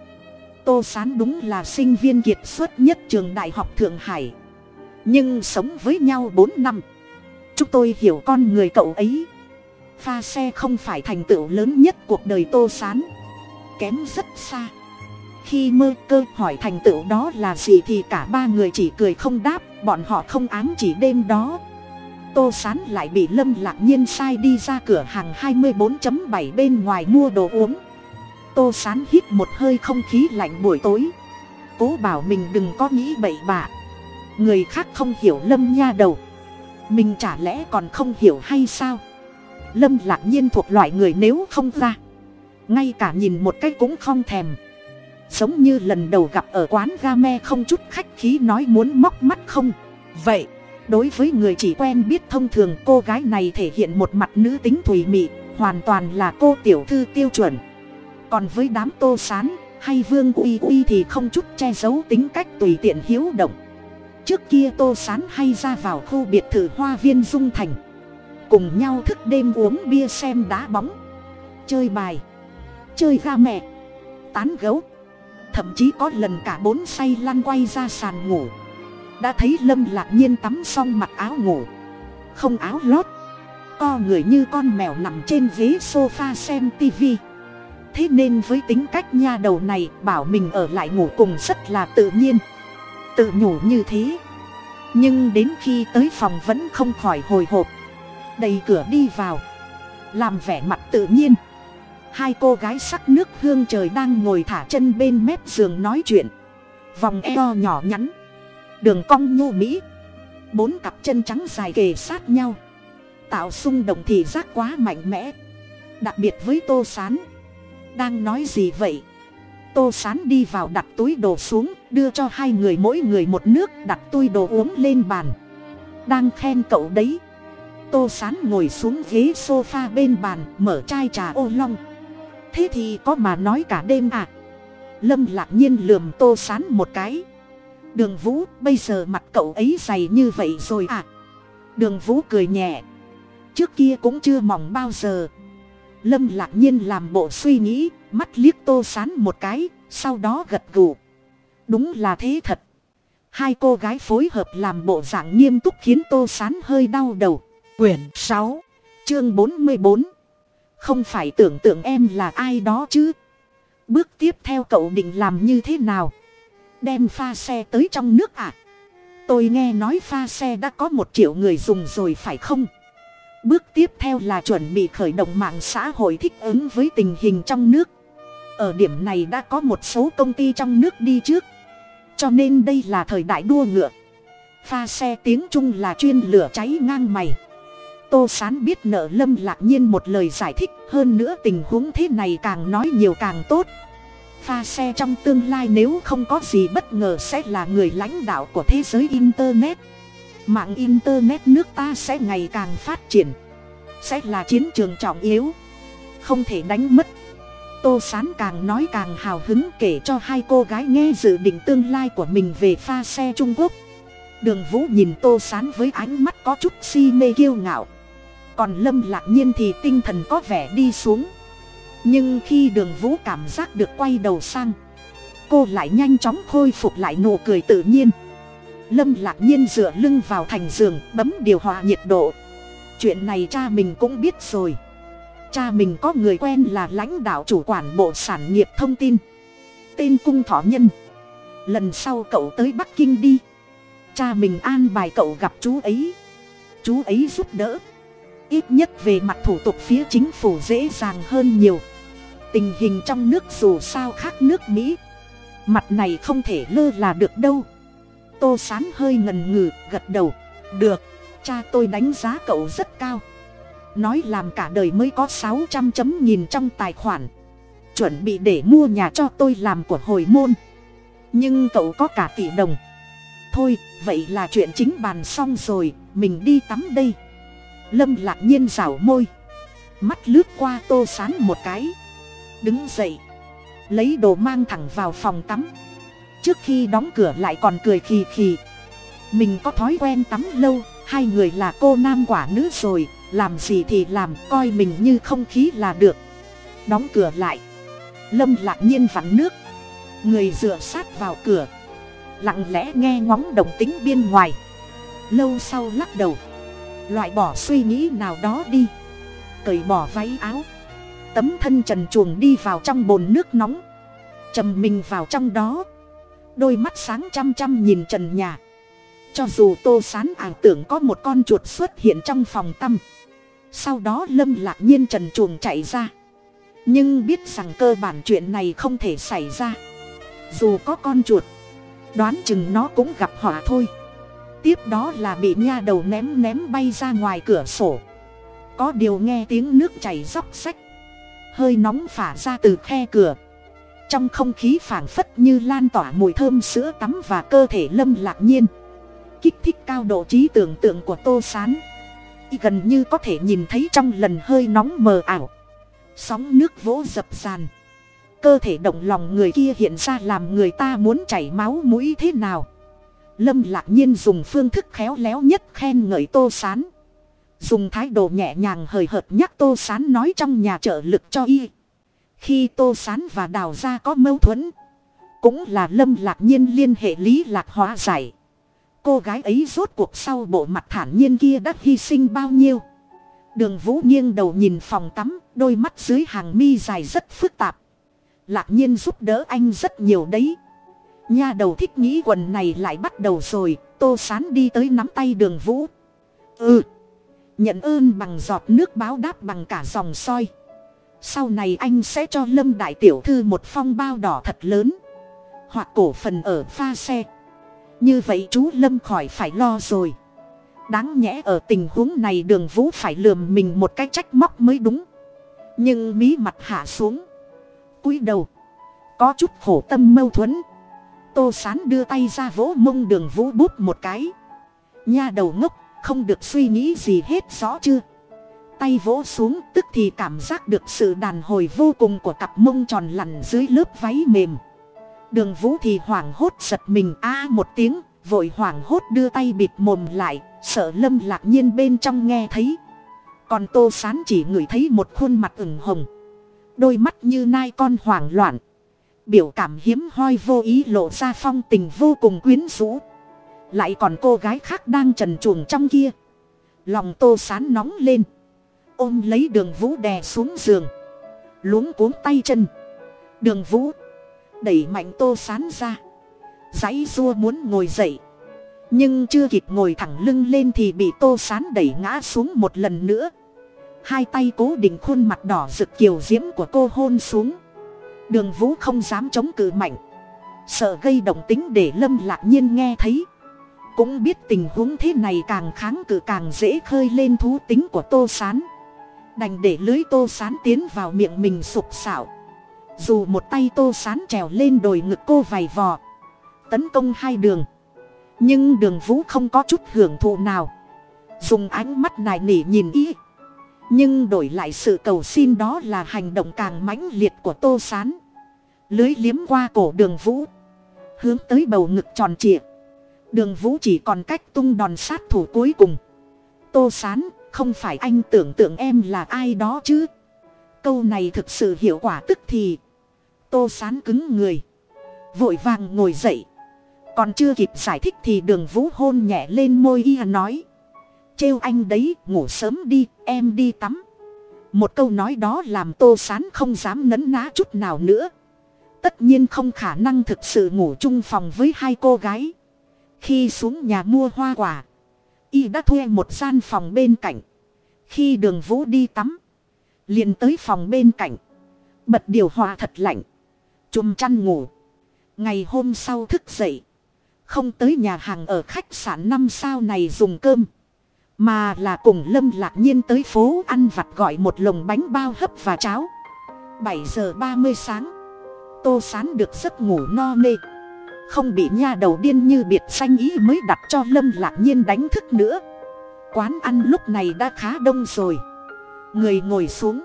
tô sán đúng là sinh viên kiệt xuất nhất trường đại học thượng hải. Nhưng sống với nhau bốn năm, chúng tôi hiểu con người cậu ấy. Pha xe không phải thành tựu lớn nhất cuộc đời tô sán, kém rất xa. Khi mơ cơ hỏi thành tựu đó là gì thì cả ba người chỉ cười không đáp bọn họ không ám chỉ đêm đó. Tô sán lại bị lâm lạc nhiên sai đi ra cửa hàng hai mươi bốn bảy bên ngoài mua đồ uống. Tô sán hít một hơi không khí lạnh buổi tối. Cố bảo mình đừng có nghĩ bậy bạ. Người khác không hiểu lâm nha đầu. Mình chả lẽ còn không hiểu hay sao? Lâm lạc nhiên thuộc loại người nếu không ra. Ngay cả nhìn một cái cũng không thèm giống như lần đầu gặp ở quán ga me không chút khách khí nói muốn móc mắt không? Vậy, đối với người chỉ quen biết thông thường, cô gái này thể hiện một mặt nữ tính thùy mị, hoàn toàn là cô tiểu thư tiêu chuẩn. Còn với đám tô sán, hay vương uy uy thì không chút che giấu tính cách tùy tiện hiếu động. Trước kia tô sán hay ra vào khu biệt thự hoa viên dung thành. Cùng nhau thức đêm uống bia xem đá bóng. Chơi bài. Chơi ga mẹ tán gấu thậm chí có lần cả bốn say lăn quay ra sàn ngủ. Đã thấy lâm lạc nhiên tắm xong mặc áo ngủ. Không áo lót. Co người như con mèo nằm trên ghế sofa xem tivi thế nên với tính cách nha đầu này, bảo mình ở lại ngủ cùng rất là tự nhiên. Tự nhủ như thế. Nhưng đến khi tới phòng vẫn không khỏi hồi hộp. Đầy cửa đi vào. Làm vẻ mặt tự nhiên hai cô gái sắc nước hương trời đang ngồi thả chân bên mép giường nói chuyện. Vòng eo nhỏ nhắn. Đường cong nhô mỹ. Bốn cặp chân trắng dài kề sát nhau. Tạo xung động thì giác quá mạnh mẽ. Đặc biệt với tô s á n đang nói gì vậy? Tô s á n đi vào đặt túi đồ xuống, đưa cho hai người mỗi người một nước, đặt túi đồ uống lên bàn. Đang khen cậu đấy. Tô s á n ngồi xuống ghế s o f a bên bàn, mở chai trà ô long thế thì có mà nói cả đêm à. Lâm lạc nhiên lườm tô s á n một cái. Đường vũ, bây giờ mặt cậu ấy dày như vậy rồi à? Đường vũ cười nhẹ. Trước kia cũng chưa mỏng bao giờ. Lâm lạc nhiên làm bộ suy nghĩ, mắt liếc tô sán một cái, sau đó gật gù. Đúng là thế thật. Hai cô gái phối hợp làm bộ dạng nghiêm túc khiến tô sán hơi đau đầu. Quyển sáu, chương bốn mươi bốn không phải tưởng tượng em là ai đó chứ. Bước tiếp theo cậu định làm như thế nào? Đem pha xe tới trong nước à? Tôi nghe nói pha xe đã có một triệu người dùng rồi phải không? Bước tiếp theo là chuẩn bị khởi động mạng xã hội thích ứng với tình hình trong nước. Ở điểm này đã có một số công ty trong nước đi trước. Cho nên đây là thời đại đua ngựa. Pha xe tiếng trung là chuyên lửa cháy ngang mày tô sán biết nợ lâm lạc nhiên một lời giải thích, hơn nữa tình huống thế này càng nói nhiều càng tốt. Pha xe trong tương lai nếu không có gì bất ngờ sẽ là người lãnh đạo của thế giới internet. Mạng internet nước ta sẽ ngày càng phát triển, sẽ là chiến trường trọng yếu, không thể đánh mất. Tô sán càng nói càng hào hứng kể cho hai cô gái nghe dự định tương lai của mình về pha xe trung quốc. Đường vũ nhìn tô sán với ánh mắt có chút si mê kiêu ngạo còn lâm lạc nhiên thì tinh thần có vẻ đi xuống. Nhưng khi đường vũ cảm giác được quay đầu sang, cô lại nhanh chóng khôi phục lại nụ cười tự nhiên. Lâm lạc nhiên dựa lưng vào thành giường, bấm điều hòa nhiệt độ. Chuyện này cha mình cũng biết rồi. Cha mình có người quen là lãnh đạo chủ quản bộ sản nghiệp thông tin. Tên cung thọ nhân. Lần sau cậu tới bắc kinh đi. Cha mình an bài cậu gặp chú ấy. Chú ấy giúp đỡ ít nhất về mặt thủ tục phía chính phủ dễ dàng hơn nhiều. Tình hình trong nước dù sao khác nước mỹ. Mặt này không thể lơ là được đâu. Tô sán hơi ngần ngừ, gật đầu. Được, cha tôi đánh giá cậu rất cao. Nói làm cả đời mới có sáu trăm chấm nghìn trong tài khoản. Chuẩn bị để mua nhà cho tôi làm của hồi môn. Nhưng cậu có cả tỷ đồng. Thôi, vậy là chuyện chính bàn xong rồi, mình đi tắm đây lâm lạc nhiên rảo môi. Mắt lướt qua tô sán một cái. Đứng dậy. Lấy đồ mang thẳng vào phòng tắm. Trước khi đóng cửa lại còn cười khì khì. Mình có thói quen tắm lâu, hai người là cô nam quả nữ rồi, làm gì thì làm, coi mình như không khí là được. Đóng cửa lại. Lâm lạc nhiên vặn nước. Người dựa sát vào cửa. Lặng lẽ nghe ngóng đồng tính bên ngoài. Lâu sau lắc đầu loại bỏ suy nghĩ nào đó đi. Cởi bỏ váy áo. Tấm thân trần chuồng đi vào trong bồn nước nóng. Trầm mình vào trong đó. Đôi mắt sáng chăm chăm nhìn trần nhà. Cho dù tô sán ảo tưởng có một con chuột xuất hiện trong phòng tăm sau đó lâm lạc nhiên trần chuồng chạy ra. Nhưng biết rằng cơ bản chuyện này không thể xảy ra. Dù có con chuột, đoán chừng nó cũng gặp họa thôi tiếp đó là bị nha đầu ném ném bay ra ngoài cửa sổ. Có điều nghe tiếng nước chảy róc rách, hơi nóng phả ra từ khe cửa. Trong không khí phảng phất như lan tỏa mùi thơm sữa tắm và cơ thể lâm lạc nhiên. Kích thích cao độ trí tưởng tượng của tô s á n gần như có thể nhìn thấy trong lần hơi nóng mờ ảo. Sóng nước vỗ dập sàn cơ thể động lòng người kia hiện ra làm người ta muốn chảy máu mũi thế nào? Lâm lạc nhiên dùng phương thức khéo léo nhất khen ngợi tô s á n dùng thái độ nhẹ nhàng hời hợt nhắc tô s á n nói trong nhà trợ lực cho y. Khi tô s á n và đào gia có mâu thuẫn, cũng là lâm lạc nhiên liên hệ lý lạc hóa giải. Cô gái ấy rốt cuộc sau bộ mặt thản nhiên kia đã hy sinh bao nhiêu? Đường vũ nghiêng đầu nhìn phòng tắm, đôi mắt dưới hàng mi dài rất phức tạp. Lạc nhiên giúp đỡ anh rất nhiều đấy nha đầu thích nghĩ quần này lại bắt đầu rồi, tô sán đi tới nắm tay đường vũ. Ừ nhận ơn bằng giọt nước báo đáp bằng cả dòng soi. Sau này anh sẽ cho lâm đại tiểu thư một phong bao đỏ thật lớn, hoặc cổ phần ở pha xe. Như vậy chú lâm khỏi phải lo rồi. Đáng nhẽ ở tình huống này đường vũ phải lườm mình một cái trách móc mới đúng. Nhưng mí mặt hạ xuống. Cúi đầu. Có chút khổ tâm mâu thuẫn tô sán đưa tay ra vỗ mông đường vũ bút một cái. Nha đầu ngốc, không được suy nghĩ gì hết rõ chưa? Tay vỗ xuống, tức thì cảm giác được sự đàn hồi vô cùng của cặp mông tròn lằn dưới lớp váy mềm. Đường vũ thì hoảng hốt giật mình, a à, một tiếng, vội hoảng hốt đưa tay bịt mồm lại, sợ lâm lạc nhiên bên trong nghe thấy. Còn tô sán chỉ ngửi thấy một khuôn mặt ửng hồng. Đôi mắt như nai con hoảng loạn biểu cảm hiếm hoi vô ý lộ ra phong tình vô cùng quyến rũ. Lại còn cô gái khác đang trần chuồng trong kia. Lòng tô sán nóng lên. Ôm lấy đường vũ đè xuống giường. Luống cuống tay chân. Đường vũ. Đẩy mạnh tô sán ra. Dãy dua muốn ngồi dậy. Nhưng chưa kịp ngồi thẳng lưng lên thì bị tô sán đẩy ngã xuống một lần nữa. Hai tay cố định khuôn mặt đỏ rực kiều diễm của cô hôn xuống đường vũ không dám chống cự mạnh. Sợ gây động tính để lâm lạc nhiên nghe thấy. Cũng biết tình huống thế này càng kháng cự càng dễ khơi lên thú tính của tô sán. Đành để lưới tô sán tiến vào miệng mình sụp sạo. Dù một tay tô sán trèo lên đồi ngực cô vầy vò, tấn công hai đường. Nhưng đường vũ không có chút hưởng thụ nào. Dùng ánh mắt nài nỉ nhìn ý nhưng đổi lại sự cầu xin đó là hành động càng mãnh liệt của tô sán. Lưới liếm qua cổ đường vũ, hướng tới bầu ngực tròn trịa. Đường vũ chỉ còn cách tung đòn sát thủ cuối cùng. Tô sán, không phải anh tưởng tượng em là ai đó chứ? Câu này thực sự hiệu quả tức thì. Tô sán cứng người, vội vàng ngồi dậy. Còn chưa kịp giải thích thì đường vũ hôn nhẹ lên môi y nói trêu anh đấy, ngủ sớm đi, em đi tắm. Một câu nói đó làm tô sán không dám nấn ná chút nào nữa. Tất nhiên không khả năng thực sự ngủ chung phòng với hai cô gái. Khi xuống nhà mua hoa quả, y đã thuê một gian phòng bên cạnh. Khi đường vũ đi tắm, liền tới phòng bên cạnh. Bật điều hòa thật lạnh, chùm chăn ngủ. Ngày hôm sau thức dậy, không tới nhà hàng ở khách sạn năm sao này dùng cơm mà là cùng lâm lạc nhiên tới phố ăn vặt gọi một lồng bánh bao hấp và cháo. Bảy giờ ba mươi sáng, tô sán được giấc ngủ no nê không bị nha đầu điên như biệt xanh ý mới đặt cho lâm lạc nhiên đánh thức nữa. Quán ăn lúc này đã khá đông rồi. Người ngồi xuống.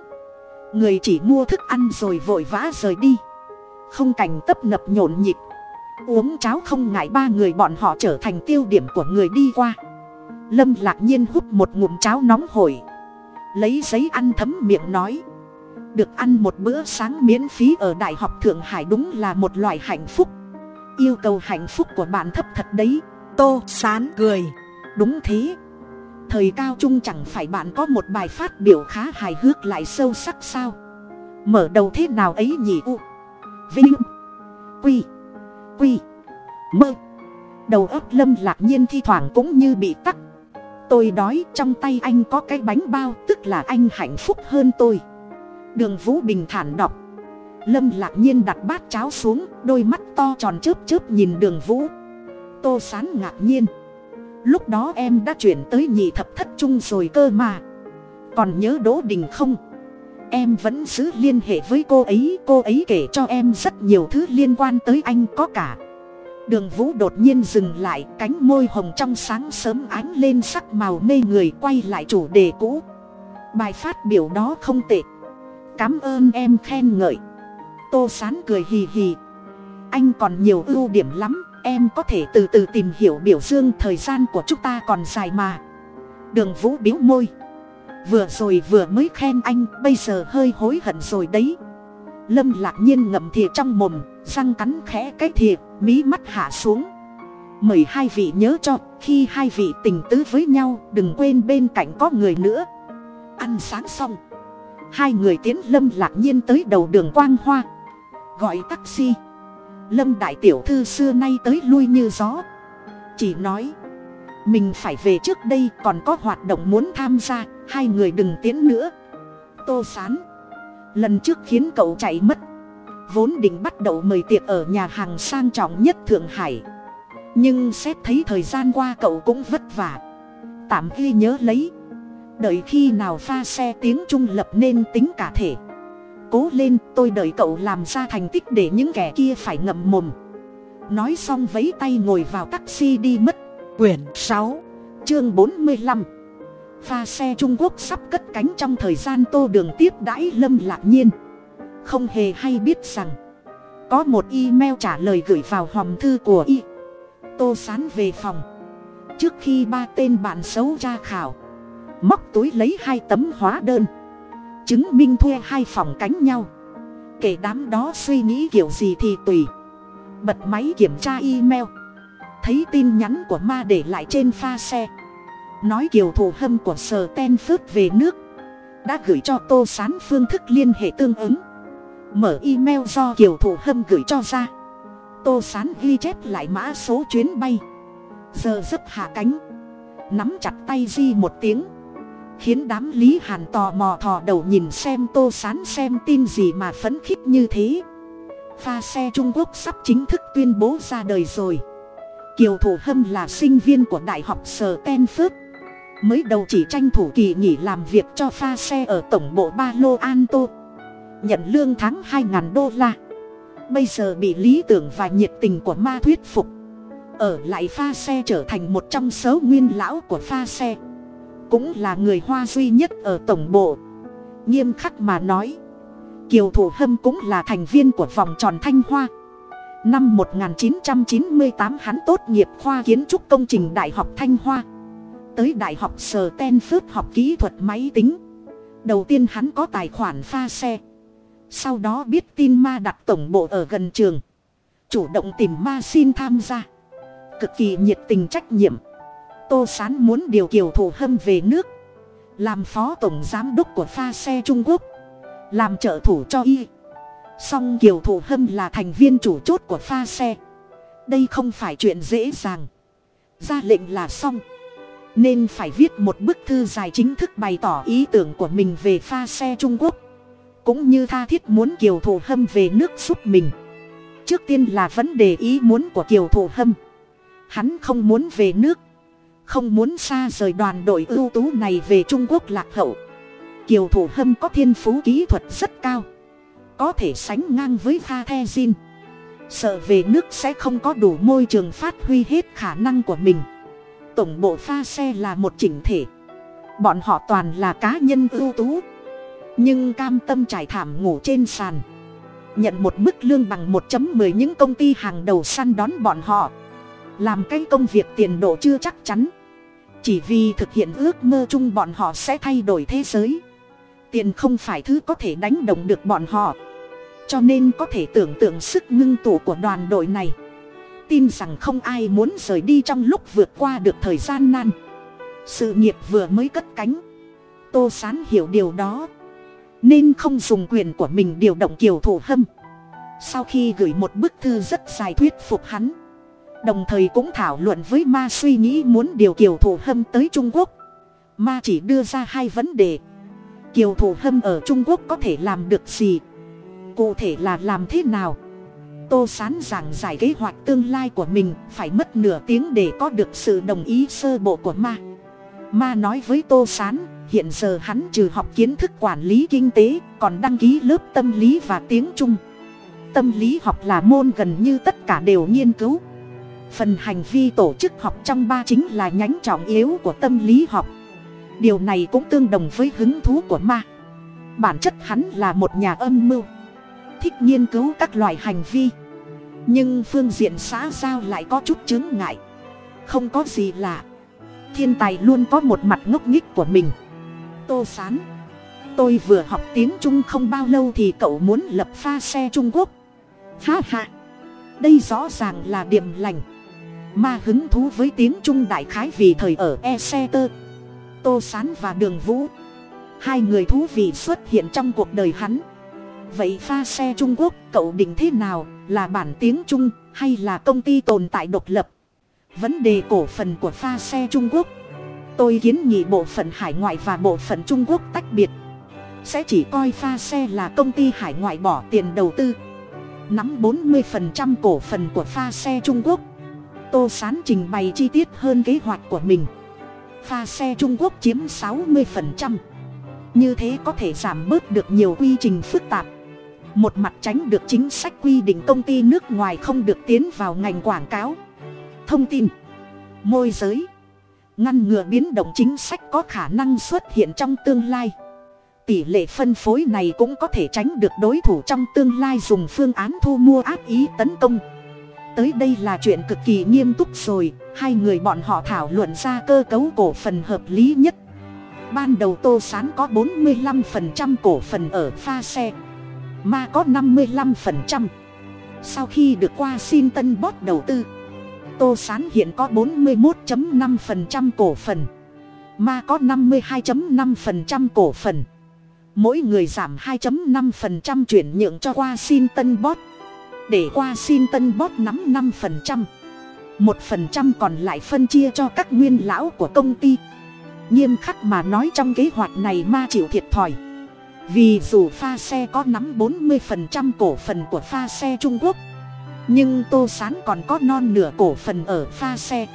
Người chỉ mua thức ăn rồi vội vã rời đi. Không cảnh tấp nập nhộn nhịp. Uống cháo không ngại ba người bọn họ trở thành tiêu điểm của người đi qua lâm lạc nhiên hút một ngụm cháo nóng hổi. Lấy giấy ăn thấm miệng nói. Được ăn một bữa sáng miễn phí ở đại học thượng hải đúng là một loại hạnh phúc. Yêu cầu hạnh phúc của bạn thấp thật đấy. Tô sán cười. Đúng thế. Thời cao trung chẳng phải bạn có một bài phát biểu khá hài hước lại sâu sắc sao? Mở đầu thế nào ấy nhỉ? U, vinh, quy quy, mơ. Đầu óc lâm lạc nhiên thi thoảng cũng như bị tắc tôi đói, trong tay anh có cái bánh bao, tức là anh hạnh phúc hơn tôi. Đường vũ bình thản đọc. Lâm lạc nhiên đặt bát cháo xuống, đôi mắt to tròn chớp chớp nhìn đường vũ. Tô sán ngạc nhiên. Lúc đó em đã chuyển tới nhị thập thất trung rồi cơ mà. Còn nhớ đỗ đình không? Em vẫn giữ liên hệ với cô ấy cô ấy kể cho em rất nhiều thứ liên quan tới anh có cả đường vũ đột nhiên dừng lại, cánh môi hồng trong sáng sớm ánh lên sắc màu mê người quay lại chủ đề cũ. Bài phát biểu đó không tệ. Cảm ơn em khen ngợi. Tô sán cười hì hì. Anh còn nhiều ưu điểm lắm, em có thể từ từ tìm hiểu biểu dương thời gian của chúng ta còn dài mà. Đường vũ biếu môi. Vừa rồi vừa mới khen anh, bây giờ hơi hối hận rồi đấy. Lâm lạc nhiên ngậm thìa trong mồm, răng cắn khẽ cái thìa mí mắt hạ xuống. Mời hai vị nhớ cho, khi hai vị tình tứ với nhau, đừng quên bên cạnh có người nữa. Ăn sáng xong, hai người tiến lâm lạc nhiên tới đầu đường quang hoa. Gọi taxi. Lâm đại tiểu thư xưa nay tới lui như gió. Chỉ nói, mình phải về trước đây, còn có hoạt động muốn tham gia, hai người đừng tiến nữa. Tô sán, lần trước khiến cậu chạy mất vốn định bắt đầu mời tiệc ở nhà hàng sang trọng nhất thượng hải. Nhưng xét thấy thời gian qua cậu cũng vất vả. Tạm ghi nhớ lấy. Đợi khi nào pha xe tiếng trung lập nên tính cả thể. Cố lên, tôi đợi cậu làm ra thành tích để những kẻ kia phải ngậm mồm. Nói xong vấy tay ngồi vào taxi đi mất. Quyển sáu, chương bốn mươi lăm. Pha xe trung quốc sắp cất cánh trong thời gian tô đường tiếp đãi lâm lạc nhiên không hề hay biết rằng, có một email trả lời gửi vào hòm thư của y. Tô sán về phòng. Trước khi ba tên bạn xấu ra khảo, móc túi lấy hai tấm hóa đơn, chứng minh thuê hai phòng cánh nhau. Kể đám đó suy nghĩ kiểu gì thì tùy. Bật máy kiểm tra email. Thấy tin nhắn của ma để lại trên pha xe. Nói kiểu thủ hâm của sở ten phước về nước. Đã gửi cho tô sán phương thức liên hệ tương ứng mở email do kiều thủ hâm gửi cho ra. Tô sán ghi chép lại mã số chuyến bay. Giờ giấc hạ cánh. Nắm chặt tay di một tiếng. Khiến đám lý hàn tò mò thò đầu nhìn xem tô sán xem tin gì mà phấn khích như thế. Pha xe trung quốc sắp chính thức tuyên bố ra đời rồi. Kiều thủ hâm là sinh viên của đại học sở ten phước mới đầu chỉ tranh thủ kỳ nghỉ làm việc cho pha xe ở tổng bộ ba lô an tô nhận lương tháng hai ngàn đô la. Bây giờ bị lý tưởng và nhiệt tình của ma thuyết phục. Ở lại pha xe trở thành một trong số nguyên lão của pha xe. Cũng là người hoa duy nhất ở tổng bộ. Nghiêm khắc mà nói, kiều thủ hâm cũng là thành viên của vòng tròn thanh hoa. Năm 1998 hắn tốt nghiệp khoa kiến trúc công trình đại học thanh hoa. Tới đại học sở ten phước học kỹ thuật máy tính. Đầu tiên hắn có tài khoản pha xe sau đó biết tin ma đặt tổng bộ ở gần trường. Chủ động tìm ma xin tham gia. Cực kỳ nhiệt tình trách nhiệm. Tô sán muốn điều kiều thủ hâm về nước. Làm phó tổng giám đốc của pha xe trung quốc. Làm trợ thủ cho y. Song kiều thủ hâm là thành viên chủ chốt của pha xe. Đây không phải chuyện dễ dàng. Ra lệnh là xong. Nên phải viết một bức thư dài chính thức bày tỏ ý tưởng của mình về pha xe trung quốc cũng như tha thiết muốn kiều thụ hâm về nước giúp mình. Trước tiên là vấn đề ý muốn của kiều thụ hâm. Hắn không muốn về nước. Không muốn xa rời đoàn đội ưu tú này về trung quốc lạc hậu. Kiều thủ hâm có thiên phú kỹ thuật rất cao. Có thể sánh ngang với pha the zin sợ về nước sẽ không có đủ môi trường phát huy hết khả năng của mình. Tổng bộ pha xe là một chỉnh thể. Bọn họ toàn là cá nhân ưu tú nhưng cam tâm trải thảm ngủ trên sàn. Nhận một mức lương bằng một mười những công ty hàng đầu săn đón bọn họ. Làm cái công việc tiền độ chưa chắc chắn. Chỉ vì thực hiện ước mơ chung bọn họ sẽ thay đổi thế giới. Tiền không phải thứ có thể đánh động được bọn họ. Cho nên có thể tưởng tượng sức ngưng tụ của đoàn đội này. Tin rằng không ai muốn rời đi trong lúc vượt qua được thời gian nan. Sự nghiệp vừa mới cất cánh. Tô sán hiểu điều đó nên không dùng quyền của mình điều động kiều thủ hâm. Sau khi gửi một bức thư rất dài thuyết phục hắn, đồng thời cũng thảo luận với ma suy nghĩ muốn điều kiều thủ hâm tới trung quốc. Ma chỉ đưa ra hai vấn đề. Kiều thủ hâm ở trung quốc có thể làm được gì? Cụ thể là làm thế nào? Tô sán giảng giải kế hoạch tương lai của mình, phải mất nửa tiếng để có được sự đồng ý sơ bộ của ma. Ma nói với tô sán hiện giờ hắn trừ học kiến thức quản lý kinh tế, còn đăng ký lớp tâm lý và tiếng trung. Tâm lý học là môn gần như tất cả đều nghiên cứu. Phần hành vi tổ chức học trong ba chính là nhánh trọng yếu của tâm lý học. Điều này cũng tương đồng với hứng thú của ma. Bản chất hắn là một nhà âm mưu, thích nghiên cứu các loại hành vi. Nhưng phương diện xã giao lại có chút chướng ngại. Không có gì lạ. Thiên tài luôn có một mặt ngốc nghích của mình tô sán. Tôi vừa học tiếng trung không bao lâu thì cậu muốn lập pha xe trung quốc. Ha ha. Đây rõ ràng là điểm lành. Ma hứng thú với tiếng trung đại khái vì thời ở e xe tơ. Tô sán và đường vũ. Hai người thú vị xuất hiện trong cuộc đời hắn. Vậy pha xe trung quốc cậu định thế nào? Là bản tiếng trung hay là công ty tồn tại độc lập? Vấn đề cổ phần của pha xe trung quốc tôi kiến nghị bộ phận hải ngoại và bộ phận trung quốc tách biệt. Sẽ chỉ coi pha xe là công ty hải ngoại bỏ tiền đầu tư. Nắm bốn mươi cổ phần của pha xe trung quốc. Tô sán trình bày chi tiết hơn kế hoạch của mình. Pha xe trung quốc chiếm sáu mươi như thế có thể giảm bớt được nhiều quy trình phức tạp. Một mặt tránh được chính sách quy định công ty nước ngoài không được tiến vào ngành quảng cáo. Thông tin. Môi giới ngăn ngừa biến động chính sách có khả năng xuất hiện trong tương lai. Tỷ lệ phân phối này cũng có thể tránh được đối thủ trong tương lai dùng phương án thu mua áp ý tấn công. Tới đây là chuyện cực kỳ nghiêm túc rồi, hai người bọn họ thảo luận ra cơ cấu cổ phần hợp lý nhất. Ban đầu tô sán có 45% cổ phần ở pha xe, ma có 55% sau khi được qua xin tân bót đầu tư tô sán hiện có 41.5% cổ phần, ma có 52.5% cổ phần. Mỗi người giảm 2.5% chuyển nhượng cho qua xin tân bót để qua xin tân bót nắm 5%. một phần trăm còn lại phân chia cho các nguyên lão của công ty. Nghiêm khắc mà nói trong kế hoạch này ma chịu thiệt thòi. Vì dù pha xe có nắm 40% cổ phần của pha xe trung quốc nhưng tô sán còn có non nửa cổ phần ở pha xe.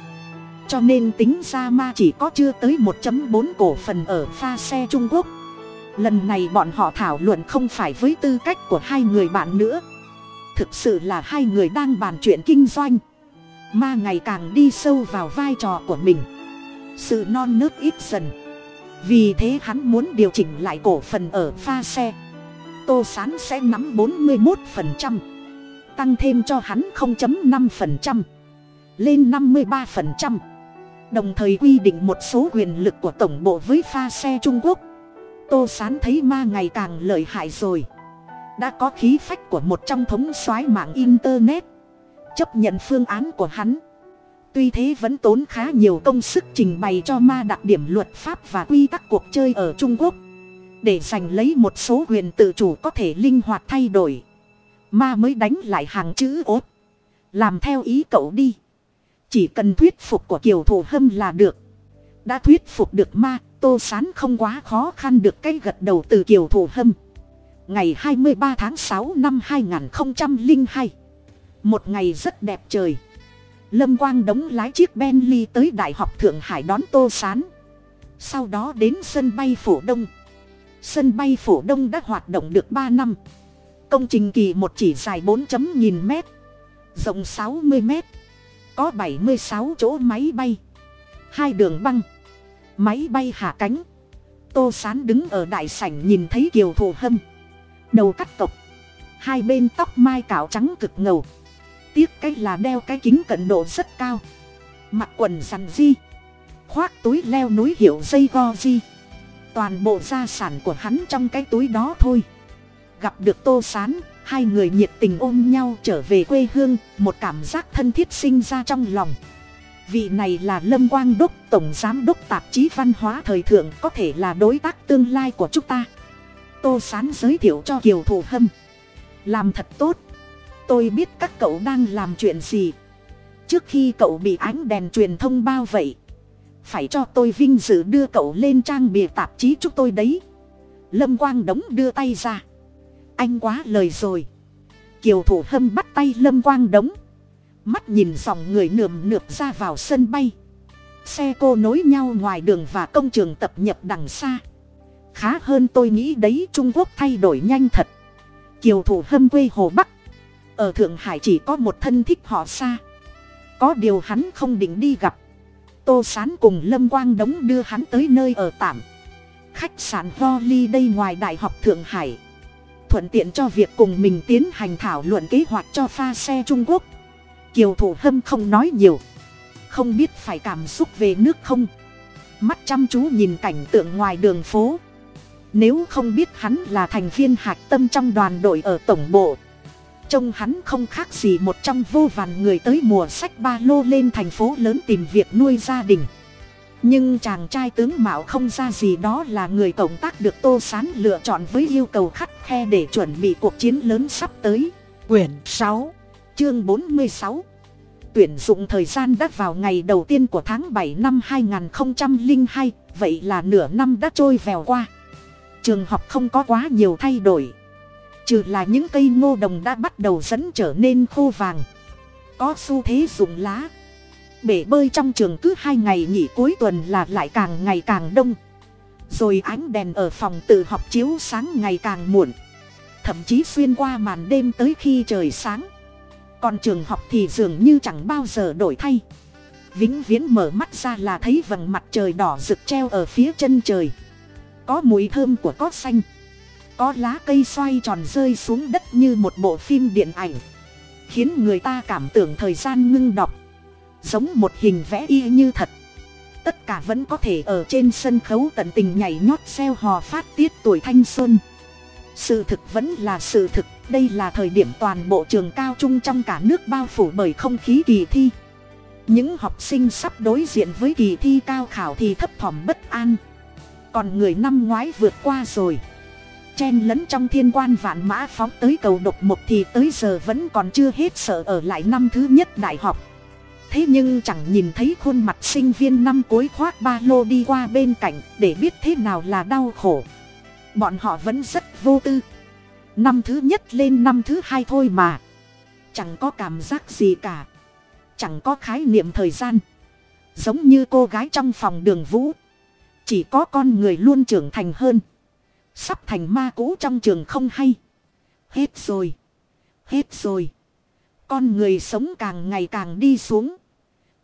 Cho nên tính ra ma chỉ có chưa tới 1.4 cổ phần ở pha xe trung quốc. Lần này bọn họ thảo luận không phải với tư cách của hai người bạn nữa. Thực sự là hai người đang bàn chuyện kinh doanh. Ma ngày càng đi sâu vào vai trò của mình. Sự non nớt ít dần. Vì thế hắn muốn điều chỉnh lại cổ phần ở pha xe. Tô sán sẽ nắm 41% tăng thêm cho hắn năm phần trăm, lên năm mươi ba phần trăm. Đồng thời quy định một số quyền lực của tổng bộ với pha xe trung quốc. Tô sán thấy ma ngày càng lợi hại rồi. Đã có khí phách của một trong thống soái mạng internet. Chấp nhận phương án của hắn. Tuy thế vẫn tốn khá nhiều công sức trình bày cho ma đặc điểm luật pháp và quy tắc cuộc chơi ở trung quốc. Để giành lấy một số quyền tự chủ có thể linh hoạt thay đổi ma mới đánh lại hàng chữ ốt làm theo ý cậu đi. Chỉ cần thuyết phục của kiều thủ hâm là được. Đã thuyết phục được ma, tô sán không quá khó khăn được cái gật đầu từ kiều thủ hâm. Ngày hai mươi ba tháng sáu năm hai nghìn hai. Một ngày rất đẹp trời. Lâm quang đóng lái chiếc bentley tới đại học thượng hải đón tô sán. Sau đó đến sân bay phổ đông. Sân bay phổ đông đã hoạt động được ba năm công trình kỳ một chỉ dài bốn chấm nghìn mét, rộng sáu mươi mét, có bảy mươi sáu chỗ máy bay, hai đường băng, máy bay hạ cánh. Tô sán đứng ở đại sảnh nhìn thấy kiều thù hâm, đầu cắt cộc, hai bên tóc mai cạo trắng cực ngầu. Tiếc cái là đeo cái kính cận độ rất cao, mặc quần rằn di khoác túi leo núi hiệu dây go di toàn bộ gia sản của hắn trong cái túi đó thôi gặp được tô sán, hai người nhiệt tình ôm nhau trở về quê hương, một cảm giác thân thiết sinh ra trong lòng. Vị này là lâm quang đốc, tổng giám đốc tạp chí văn hóa thời thượng, có thể là đối tác tương lai của chúng ta. Tô sán giới thiệu cho kiều thủ hâm. Làm thật tốt. Tôi biết các cậu đang làm chuyện gì. Trước khi cậu bị ánh đèn truyền thông bao vậy phải cho tôi vinh dự đưa cậu lên trang bìa tạp chí chúng tôi đấy. Lâm quang đống đưa tay ra anh quá lời rồi. Kiều thủ hâm bắt tay lâm quang đống. Mắt nhìn dòng người nườm nượp ra vào sân bay. Xe cô nối nhau ngoài đường và công trường tập nhập đằng xa. Khá hơn tôi nghĩ đấy, trung quốc thay đổi nhanh thật. Kiều thủ hâm quê hồ bắc. Ở thượng hải chỉ có một thân thích họ xa có điều hắn không định đi gặp. Tô sán cùng lâm quang đống đưa hắn tới nơi ở tạm. Khách sạn Holly đây ngoài đại học thượng hải thuận tiện cho việc cùng mình tiến hành thảo luận kế hoạch cho pha xe trung quốc. Kiều thủ hâm không nói nhiều. Không biết phải cảm xúc về nước không? Mắt chăm chú nhìn cảnh tượng ngoài đường phố. Nếu không biết hắn là thành viên hạc tâm trong đoàn đội ở tổng bộ, trông hắn không khác gì một trong vô vàn người tới mùa sách ba lô lên thành phố lớn tìm việc nuôi gia đình nhưng chàng trai tướng mạo không ra gì đó là người cộng tác được tô sán lựa chọn với yêu cầu khắt khe để chuẩn bị cuộc chiến lớn sắp tới. Quyển sáu, chương bốn mươi sáu. Tuyển dụng thời gian đã vào ngày đầu tiên của tháng bảy năm hai nghìn hai, vậy là nửa năm đã trôi vèo qua. Trường học không có quá nhiều thay đổi, trừ là những cây ngô đồng đã bắt đầu dẫn trở nên khô vàng. Có xu thế rụng lá bể bơi trong trường cứ hai ngày nghỉ cuối tuần là lại càng ngày càng đông. Rồi ánh đèn ở phòng tự học chiếu sáng ngày càng muộn. Thậm chí xuyên qua màn đêm tới khi trời sáng. Còn trường học thì dường như chẳng bao giờ đổi thay. Vĩnh viễn mở mắt ra là thấy vầng mặt trời đỏ rực treo ở phía chân trời. Có mùi thơm của cót xanh. Có lá cây xoay tròn rơi xuống đất như một bộ phim điện ảnh. Khiến người ta cảm tưởng thời gian ngưng đọc giống một hình vẽ y như thật. Tất cả vẫn có thể ở trên sân khấu tận tình nhảy nhót xeo hò phát tiết tuổi thanh xuân. Sự thực vẫn là sự thực, đây là thời điểm toàn bộ trường cao trung trong cả nước bao phủ bởi không khí kỳ thi. Những học sinh sắp đối diện với kỳ thi cao khảo thì thấp thỏm bất an. Còn người năm ngoái vượt qua rồi. Chen lẫn trong thiên quan vạn mã phóng tới cầu độc mộc thì tới giờ vẫn còn chưa hết sợ ở lại năm thứ nhất đại học thế nhưng chẳng nhìn thấy khuôn mặt sinh viên năm cuối khoác ba lô đi qua bên cạnh để biết thế nào là đau khổ bọn họ vẫn rất vô tư năm thứ nhất lên năm thứ hai thôi mà chẳng có cảm giác gì cả chẳng có khái niệm thời gian giống như cô gái trong phòng đường vũ chỉ có con người luôn trưởng thành hơn Sắp thành ma cũ trong trường không hay. Hết rồi. Hết rồi. Con người sống càng ngày càng đi xuống.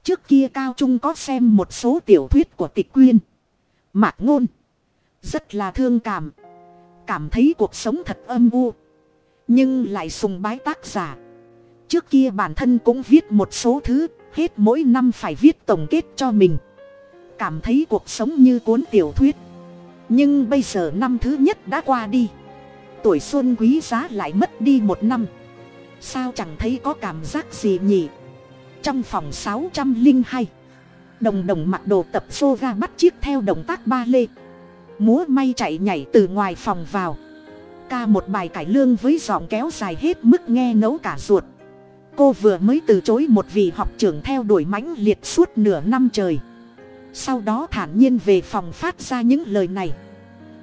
Trước kia Cao Trung có xem một số tiểu thuyết của tịch quyên. Mạc ngôn. Rất là thương cảm. Cảm thấy cuộc sống thật âm u. Nhưng lại sùng bái tác giả. Trước kia bản thân cũng viết một số thứ. Hết mỗi năm phải viết tổng kết cho mình. Cảm thấy cuộc sống như cuốn tiểu thuyết nhưng bây giờ năm thứ nhất đã qua đi tuổi xuân quý giá lại mất đi một năm sao chẳng thấy có cảm giác gì nhỉ trong phòng sáu trăm linh hai, đồng đồng mặc đồ tập xô ga bắt chiếc theo động tác ba lê. Múa may chạy nhảy từ ngoài phòng vào. Ca một bài cải lương với giọng kéo dài hết mức nghe nấu cả ruột. Cô vừa mới từ chối một vị học trưởng theo đuổi mãnh liệt suốt nửa năm trời. Sau đó thản nhiên về phòng phát ra những lời này.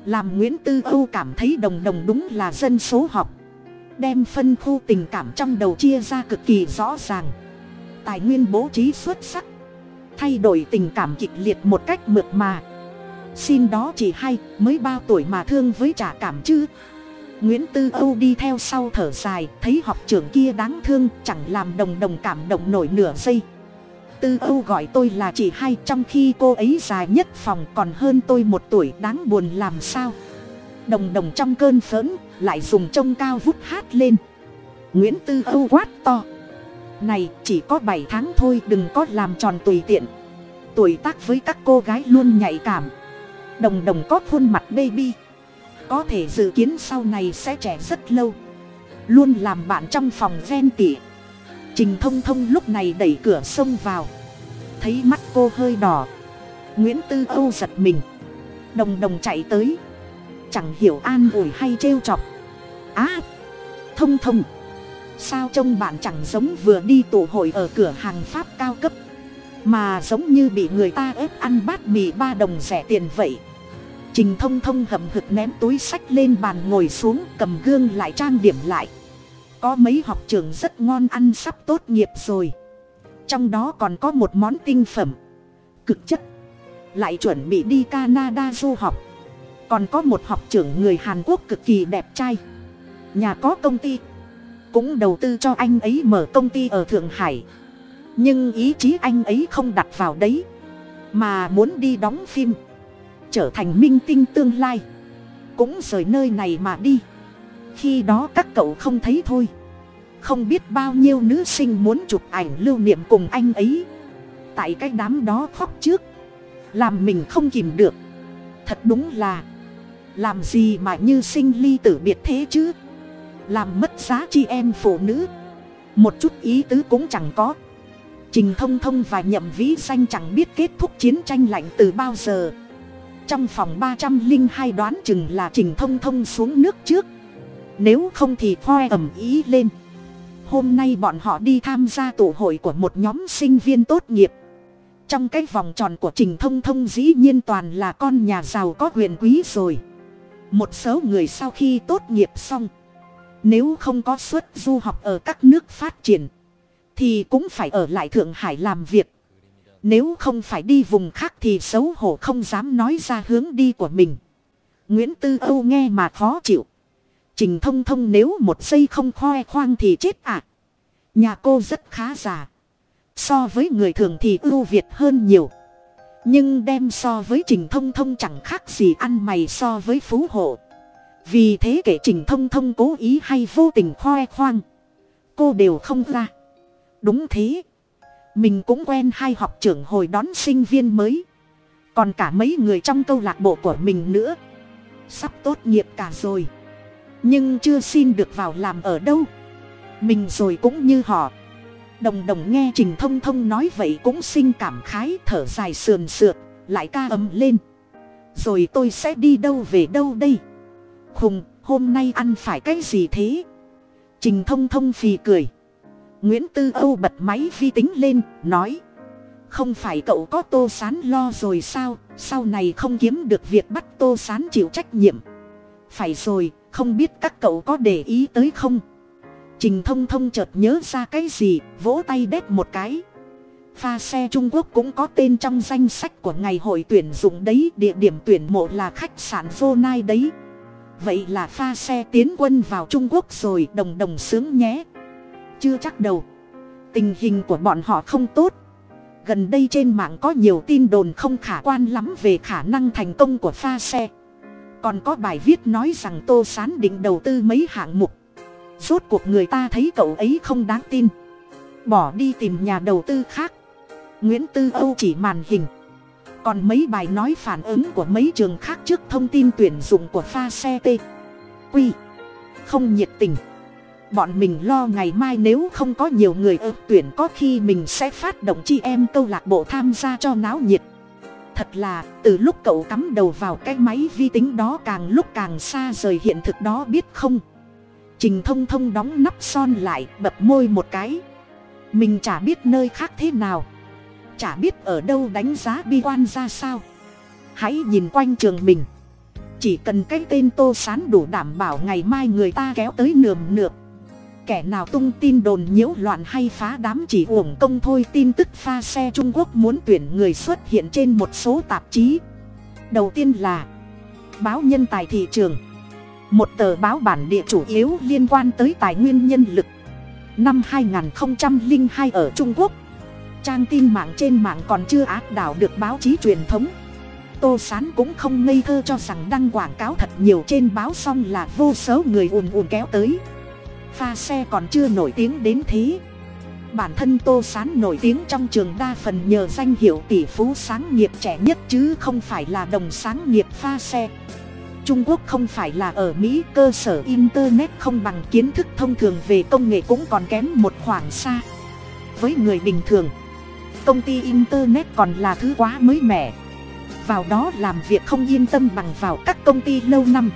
Làm nguyễn tư âu cảm thấy đồng đồng đúng là dân số học. Đem phân khu tình cảm trong đầu chia ra cực kỳ rõ ràng tài nguyên bố trí xuất sắc, thay đổi tình cảm kịch liệt một cách mượt mà. Xin đó chỉ hay, mới bao tuổi mà thương với trả cảm chứ. Nguyễn tư âu đi theo sau thở dài, thấy học trưởng kia đáng thương, chẳng làm đồng đồng cảm động nổi nửa giây. Tư âu gọi tôi là chị hai trong khi cô ấy dài nhất phòng còn hơn tôi một tuổi, đáng buồn làm sao? Đồng đồng trong cơn phớn lại dùng trông cao vút hát lên. Nguyễn tư âu quát to này, chỉ có bảy tháng thôi, đừng có làm tròn tùy tiện. Tuổi tác với các cô gái luôn nhạy cảm. Đồng đồng có khuôn mặt baby. Có thể dự kiến sau này sẽ trẻ rất lâu. Luôn làm bạn trong phòng ven tỉ. Trình thông thông lúc này đẩy cửa xông vào. Thấy mắt cô hơi đỏ. Nguyễn tư âu giật mình. Đồng đồng chạy tới. Chẳng hiểu an ủi hay trêu chọc. Á! Thông thông sao trông bạn chẳng giống vừa đi tụ hội ở cửa hàng pháp cao cấp, mà giống như bị người ta ép ăn bát mì ba đồng rẻ tiền vậy? Trình thông thông hậm hực ném túi sách lên bàn ngồi xuống cầm gương lại trang điểm lại. Có mấy học trường rất ngon ăn sắp tốt nghiệp rồi. Trong đó còn có một món tinh phẩm. Cực chất. Lại chuẩn bị đi canada du học. Còn có một học trưởng người hàn quốc cực kỳ đẹp trai. Nhà có công ty cũng đầu tư cho anh ấy mở công ty ở thượng hải. Nhưng ý chí anh ấy không đặt vào đấy, mà muốn đi đóng phim, trở thành minh tinh tương lai. Cũng rời nơi này mà đi. Khi đó các cậu không thấy thôi. Không biết bao nhiêu nữ sinh muốn chụp ảnh lưu niệm cùng anh ấy. Tại cái đám đó khóc trước, làm mình không kìm được. Thật đúng là, làm gì mà như sinh ly tử biệt thế chứ? Làm mất giá chị em phụ nữ. Một chút ý tứ cũng chẳng có. Trình thông thông và nhậm vĩ danh chẳng biết kết thúc chiến tranh lạnh từ bao giờ. Trong phòng ba trăm linh hai đoán chừng là trình thông thông xuống nước trước. Nếu không thì khoe ẩm ý lên. Hôm nay bọn họ đi tham gia tụ hội của một nhóm sinh viên tốt nghiệp. Trong cái vòng tròn của trình thông thông dĩ nhiên toàn là con nhà giàu có quyền quý rồi. Một số người sau khi tốt nghiệp xong nếu không có suất du học ở các nước phát triển, thì cũng phải ở lại thượng hải làm việc. Nếu không phải đi vùng khác thì xấu hổ không dám nói ra hướng đi của mình. Nguyễn tư âu nghe mà khó chịu. Trình thông thông nếu một giây không khoe khoang thì chết ạ. À. nhà cô rất khá già. So với người thường thì ưu việt hơn nhiều. Nhưng đem so với trình thông thông chẳng khác gì ăn mày so với phú hộ vì thế kể trình thông thông cố ý hay vô tình khoe khoang. Cô đều không ra. Đúng thế. Mình cũng quen hai học trưởng hồi đón sinh viên mới. Còn cả mấy người trong câu lạc bộ của mình nữa. Sắp tốt nghiệp cả rồi. Nhưng chưa xin được vào làm ở đâu. Mình rồi cũng như họ. Đồng đồng nghe trình thông thông nói vậy cũng sinh cảm khái thở dài sườn sượt, lại ca ấm lên. Rồi tôi sẽ đi đâu về đâu đây? Khùng, hôm nay ăn phải cái gì thế? Trình thông thông phì cười. Nguyễn tư âu bật máy vi tính lên, nói. Không phải cậu có tô sán lo rồi sao? Sau này không kiếm được việc bắt tô sán chịu trách nhiệm. Phải rồi, không biết các cậu có để ý tới không? Trình thông thông chợt nhớ ra cái gì, vỗ tay đét một cái. Pha xe trung quốc cũng có tên trong danh sách của ngày hội tuyển dụng đấy, địa điểm tuyển mộ là khách sạn vô nai đấy vậy là pha xe tiến quân vào trung quốc rồi, đồng đồng sướng nhé. Chưa chắc đâu. Tình hình của bọn họ không tốt. Gần đây trên mạng có nhiều tin đồn không khả quan lắm về khả năng thành công của pha xe. Còn có bài viết nói rằng tô sán định đầu tư mấy hạng mục. Rốt cuộc người ta thấy cậu ấy không đáng tin. Bỏ đi tìm nhà đầu tư khác. Nguyễn tư âu chỉ màn hình còn mấy bài nói phản ứng của mấy trường khác trước thông tin tuyển dụng của pha xe t. Quy không nhiệt tình. Bọn mình lo ngày mai nếu không có nhiều người ơ tuyển có khi mình sẽ phát động chi em câu lạc bộ tham gia cho náo nhiệt. Thật là, từ lúc cậu cắm đầu vào cái máy vi tính đó càng lúc càng xa rời hiện thực đó biết không? Trình thông thông đóng nắp son lại, bập môi một cái. Mình chả biết nơi khác thế nào chả biết ở đâu đánh giá bi quan ra sao. Hãy nhìn quanh trường mình. Chỉ cần cái tên tô sán đủ đảm bảo ngày mai người ta kéo tới nườm nượp. Kẻ nào tung tin đồn nhiễu loạn hay phá đám chỉ uổng công thôi, tin tức pha xe trung quốc muốn tuyển người xuất hiện trên một số tạp chí. Đầu tiên là báo nhân tài thị trường. Một tờ báo bản địa chủ yếu liên quan tới tài nguyên nhân lực. Năm 2002 ở trung quốc trang tin mạng trên mạng còn chưa áp đảo được báo chí truyền thống. Tô s á n cũng không ngây thơ cho rằng đăng quảng cáo thật nhiều trên báo xong là vô số người ùn ùn kéo tới. Pha xe còn chưa nổi tiếng đến thế. Bản thân tô s á n nổi tiếng trong trường đa phần nhờ danh hiệu tỷ phú sáng nghiệp trẻ nhất chứ không phải là đồng sáng nghiệp pha xe. Trung quốc không phải là ở mỹ, cơ sở internet không bằng kiến thức thông thường về công nghệ cũng còn kém một khoảng xa. Với người bình thường công ty internet còn là thứ quá mới mẻ. Vào đó làm việc không yên tâm bằng vào các công ty lâu năm.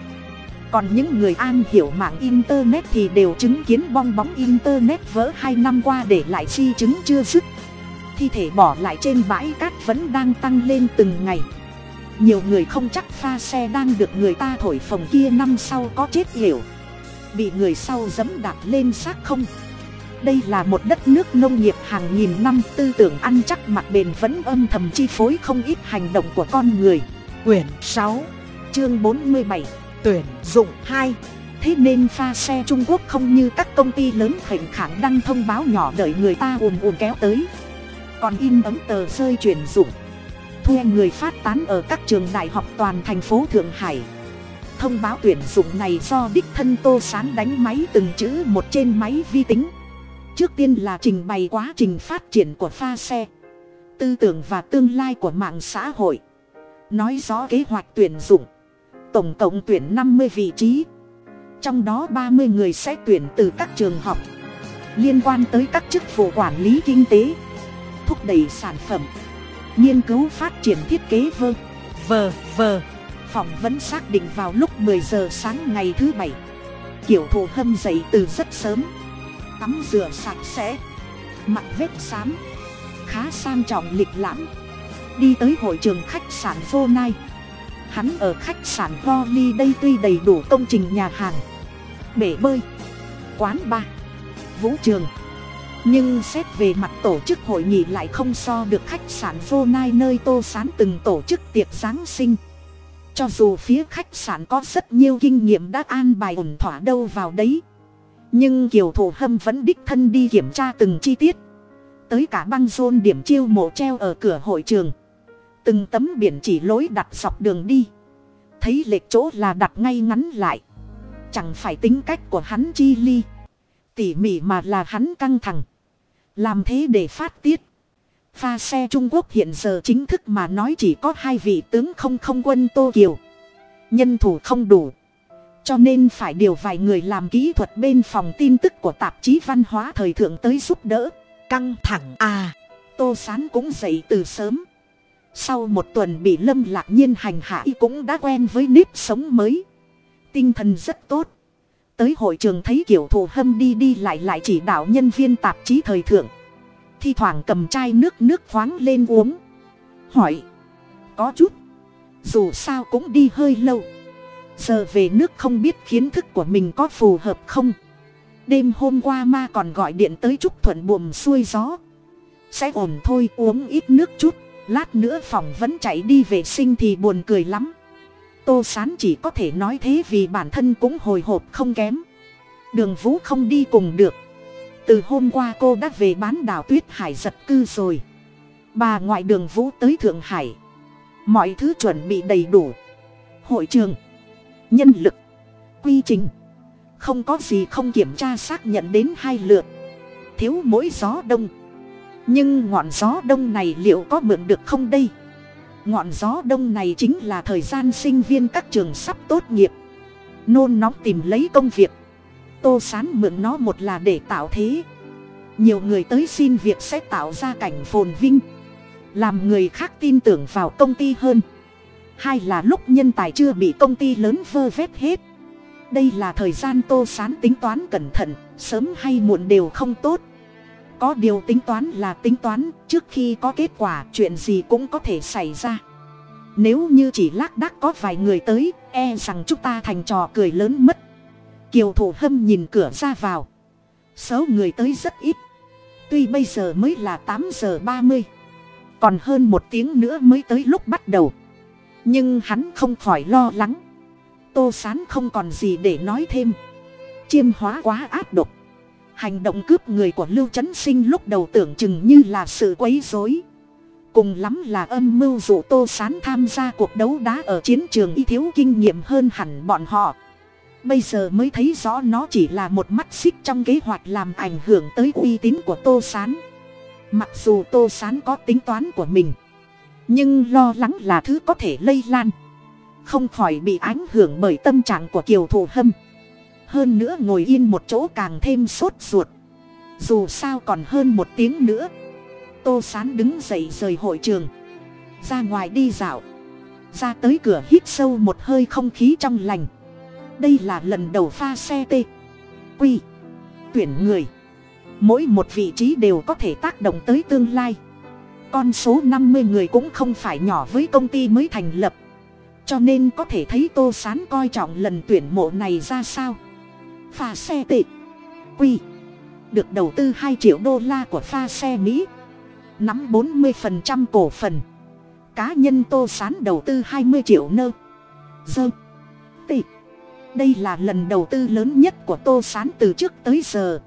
Còn những người an hiểu mạng internet thì đều chứng kiến bong bóng internet vỡ hai năm qua để lại di chứng chưa dứt. Thi thể bỏ lại trên bãi cát vẫn đang tăng lên từng ngày. Nhiều người không chắc pha xe đang được người ta thổi phồng kia năm sau có chết hiểu bị người sau dẫm đạp lên xác không? Đây là một đất nước nông nghiệp hàng nghìn năm, tư tưởng ăn chắc mặc bền vẫn âm thầm chi phối không ít hành động của con người. Quyển sáu, chương bốn mươi bảy, tuyển dụng hai. Thế nên pha xe trung quốc không như các công ty lớn khảnh khẳng đăng thông báo nhỏ đợi người ta ùm ùm kéo tới. Còn in ấm tờ rơi chuyển dụng. Thuê người phát tán ở các trường đại học toàn thành phố thượng hải. Thông báo tuyển dụng này do đích thân tô sán đánh máy từng chữ một trên máy vi tính trước tiên là trình bày quá trình phát triển của pha xe, tư tưởng và tương lai của mạng xã hội. Nói rõ kế hoạch tuyển dụng, tổng cộng tuyển năm mươi vị trí. Trong đó ba mươi người sẽ tuyển từ các trường học, liên quan tới các chức vụ quản lý kinh tế, thúc đẩy sản phẩm, nghiên cứu phát triển thiết kế vơ, vờ vờ. Phỏng vấn xác định vào lúc 10 giờ sáng ngày thứ bảy, kiểu thù hâm dậy từ rất sớm tắm rửa sạch sẽ. Mặc vết xám, khá sang trọng lịch lãm. Đi tới hội trường khách sạn vô nai hắn ở khách sạn Holly đây tuy đầy đủ công trình nhà hàng bể bơi, quán bar, vũ trường. Nhưng xét về mặt tổ chức hội nghị lại không so được khách sạn vô nai nơi tô sán từng tổ chức tiệc giáng sinh. Cho dù phía khách sạn có rất nhiều kinh nghiệm đã an bài ổn thỏa đâu vào đấy nhưng kiều thủ hâm vẫn đích thân đi kiểm tra từng chi tiết. Tới cả băng rôn điểm chiêu mộ treo ở cửa hội trường. Từng tấm biển chỉ lối đặt dọc đường đi. Thấy lệch chỗ là đặt ngay ngắn lại. Chẳng phải tính cách của hắn chi ly. Tỉ mỉ mà là hắn căng thẳng. Làm thế để phát tiết. Pha xe trung quốc hiện giờ chính thức mà nói chỉ có hai vị tướng không không quân tô kiều. Nhân thủ không đủ cho nên phải điều vài người làm kỹ thuật bên phòng tin tức của tạp chí văn hóa thời thượng tới giúp đỡ. Căng thẳng à. Tô sán cũng dậy từ sớm. Sau một tuần bị lâm lạc nhiên hành hạ y cũng đã quen với nếp sống mới. Tinh thần rất tốt. Tới hội trường thấy kiểu thù hâm đi đi lại lại chỉ đạo nhân viên tạp chí thời thượng. Thi thoảng cầm chai nước nước khoáng lên uống. Hỏi. Có chút. Dù sao cũng đi hơi lâu giờ về nước không biết kiến thức của mình có phù hợp không. Đêm hôm qua ma còn gọi điện tới chúc thuận buồm xuôi gió. Sẽ ổn thôi, uống ít nước chút, lát nữa phòng vẫn chạy đi vệ sinh thì buồn cười lắm. Tô sán chỉ có thể nói thế vì bản thân cũng hồi hộp không kém. Đường vũ không đi cùng được. Từ hôm qua cô đã về bán đảo tuyết hải giật cư rồi. Bà ngoại đường vũ tới thượng hải. Mọi thứ chuẩn bị đầy đủ. Hội trường nhân lực, quy trình. Không có gì không kiểm tra xác nhận đến hai lượt. Thiếu mỗi gió đông. Nhưng ngọn gió đông này liệu có mượn được không đây? Ngọn gió đông này chính là thời gian sinh viên các trường sắp tốt nghiệp. Nôn nóng tìm lấy công việc. Tô sán mượn nó một là để tạo thế. Nhiều người tới xin việc sẽ tạo ra cảnh phồn vinh. Làm người khác tin tưởng vào công ty hơn hai là lúc nhân tài chưa bị công ty lớn vơ vét hết. Đây là thời gian tô sán tính toán cẩn thận, sớm hay muộn đều không tốt. Có điều tính toán là tính toán, trước khi có kết quả, chuyện gì cũng có thể xảy ra. Nếu như chỉ lác đác có vài người tới e rằng chúng ta thành trò cười lớn mất. Kiều thủ hâm nhìn cửa ra vào. Số người tới rất ít. Tuy bây giờ mới là tám giờ ba mươi, còn hơn một tiếng nữa mới tới lúc bắt đầu nhưng hắn không khỏi lo lắng. Tô sán không còn gì để nói thêm. Chiêm hóa quá áp độc. Hành động cướp người của lưu trấn sinh lúc đầu tưởng chừng như là sự quấy rối. Cùng lắm là âm mưu dụ tô sán tham gia cuộc đấu đá ở chiến trường y thiếu kinh nghiệm hơn hẳn bọn họ. Bây giờ mới thấy rõ nó chỉ là một mắt xích trong kế hoạch làm ảnh hưởng tới uy tín của tô sán. Mặc dù tô sán có tính toán của mình nhưng lo lắng là thứ có thể lây lan. Không khỏi bị ảnh hưởng bởi tâm trạng của kiều thủ hâm. Hơn nữa ngồi yên một chỗ càng thêm sốt ruột. Dù sao còn hơn một tiếng nữa. Tô sán đứng dậy rời hội trường. Ra ngoài đi dạo. Ra tới cửa hít sâu một hơi không khí trong lành. Đây là lần đầu pha xe t quy. Tuyển người. Mỗi một vị trí đều có thể tác động tới tương lai con số năm mươi người cũng không phải nhỏ với công ty mới thành lập. Cho nên có thể thấy tô sán coi trọng lần tuyển mộ này ra sao. Pha xe tệ quy. Được đầu tư hai triệu đô la của pha xe mỹ. Nắm bốn mươi phần trăm cổ phần. Cá nhân tô sán đầu tư hai mươi triệu nơ. Dơ. Tị. Đây là lần đầu tư lớn nhất của tô sán từ trước tới giờ.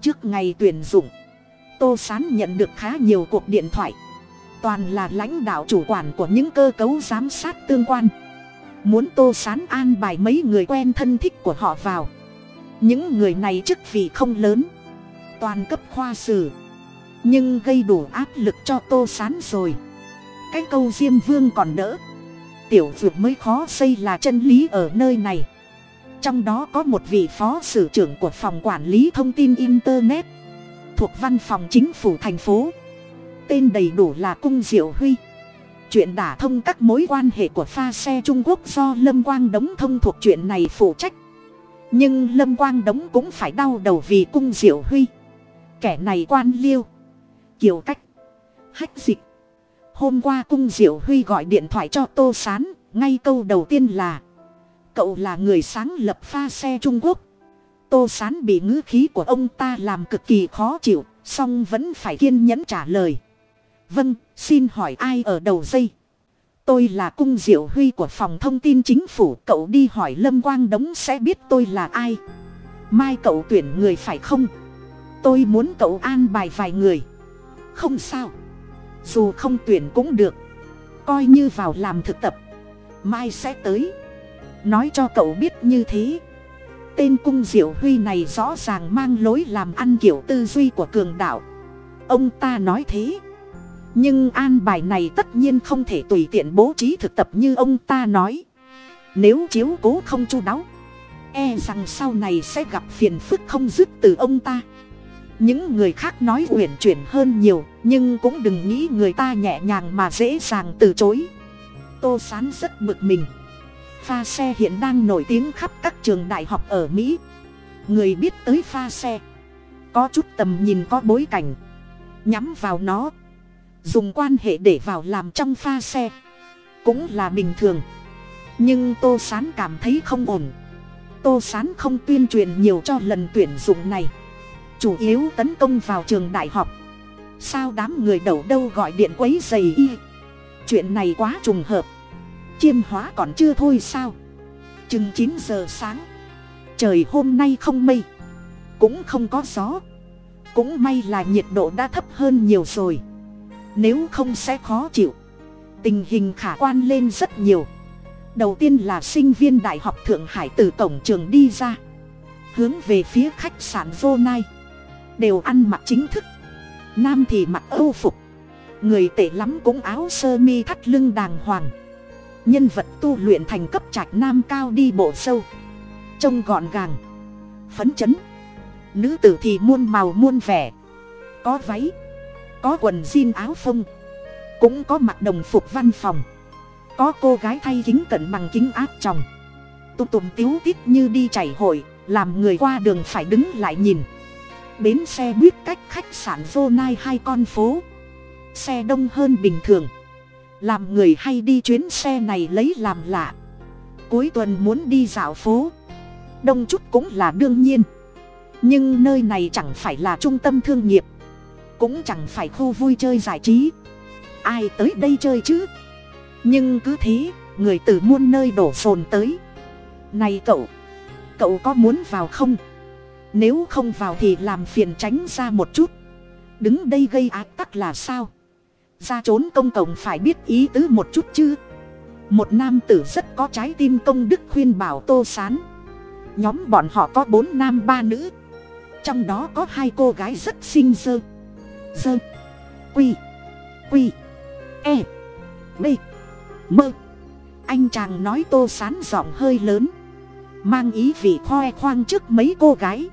Trước ngày tuyển dụng tô sán nhận được khá nhiều cuộc điện thoại. Toàn là lãnh đạo chủ quản của những cơ cấu giám sát tương quan. Muốn tô sán an bài mấy người quen thân thích của họ vào. Những người này chức vị không lớn. Toàn cấp khoa sử. Nhưng gây đủ áp lực cho tô sán rồi. Cái câu diêm vương còn đỡ. Tiểu dược mới khó xây là chân lý ở nơi này. Trong đó có một vị phó sử trưởng của phòng quản lý thông tin internet thuộc văn phòng chính phủ thành phố. Tên đầy đủ là cung diệu huy. Chuyện đả thông các mối quan hệ của pha xe trung quốc do lâm quang đống thông thuộc chuyện này phụ trách. Nhưng lâm quang đống cũng phải đau đầu vì cung diệu huy. Kẻ này quan liêu kiều cách, hách dịch. Hôm qua cung diệu huy gọi điện thoại cho tô s á n ngay câu đầu tiên là, cậu là người sáng lập pha xe trung quốc tô s á n bị ngữ khí của ông ta làm cực kỳ khó chịu, song vẫn phải kiên nhẫn trả lời. Vâng xin hỏi ai ở đầu dây? Tôi là cung diệu huy của phòng thông tin chính phủ, cậu đi hỏi lâm quang đống sẽ biết tôi là ai. Mai cậu tuyển người phải không? Tôi muốn cậu an bài vài người. Không sao. Dù không tuyển cũng được. Coi như vào làm thực tập. Mai sẽ tới. Nói cho cậu biết như thế tên cung diệu huy này rõ ràng mang lối làm ăn kiểu tư duy của cường đạo. Ông ta nói thế. Nhưng an bài này tất nhiên không thể tùy tiện bố trí thực tập như ông ta nói. Nếu chiếu cố không chu đáo e rằng sau này sẽ gặp phiền phức không dứt từ ông ta. Những người khác nói uyển chuyển hơn nhiều, nhưng cũng đừng nghĩ người ta nhẹ nhàng mà dễ dàng từ chối. Tô sán rất bực mình pha xe hiện đang nổi tiếng khắp các trường đại học ở mỹ. Người biết tới pha xe. Có chút tầm nhìn, có bối cảnh. Nhắm vào nó. Dùng quan hệ để vào làm trong pha xe. Cũng là bình thường. Nhưng tô sán cảm thấy không ổn. Tô sán không tuyên truyền nhiều cho lần tuyển dụng này. Chủ yếu tấn công vào trường đại học. Sao đám người đầu đâu gọi điện quấy dày y? Chuyện này quá trùng hợp chiêm hóa còn chưa thôi sao? Chừng chín giờ sáng. Trời hôm nay không mây. Cũng không có gió. Cũng may là nhiệt độ đã thấp hơn nhiều rồi. Nếu không sẽ khó chịu. Tình hình khả quan lên rất nhiều. Đầu tiên là sinh viên đại học thượng hải từ cổng trường đi ra. Hướng về phía khách sạn vô nai đều ăn mặc chính thức. Nam thì mặc âu phục. Người tệ lắm cũng áo sơ mi thắt lưng đàng hoàng nhân vật tu luyện thành cấp trạch nam cao đi bộ sâu. Trông gọn gàng. Phấn chấn. Nữ tử thì muôn màu muôn vẻ. Có váy. Có quần jean áo phông. Cũng có mặc đồng phục văn phòng. Có cô gái thay kính cận bằng kính áp tròng. Tụm tụm tiếu tít như đi chảy hội, làm người qua đường phải đứng lại nhìn. Bến xe buýt cách khách sạn vô nai hai con phố. Xe đông hơn bình thường làm người hay đi chuyến xe này lấy làm lạ. Cuối tuần muốn đi dạo phố. Đông chút cũng là đương nhiên. Nhưng nơi này chẳng phải là trung tâm thương nghiệp. Cũng chẳng phải khu vui chơi giải trí. Ai tới đây chơi chứ? Nhưng cứ thế, người từ muôn nơi đổ phồn tới. Này cậu cậu có muốn vào không? Nếu không vào thì làm phiền tránh ra một chút. Đứng đây gây ác tắc là sao? Ra trốn công cộng phải biết ý tứ một chút chứ. Một nam tử rất có trái tim công đức khuyên bảo tô sán. Nhóm bọn họ có bốn nam ba nữ. Trong đó có hai cô gái rất xinh dơ dơ quy. Quy. E. B. Mơ anh chàng nói tô sán giọng hơi lớn. Mang ý vị khoe khoang trước mấy cô gái.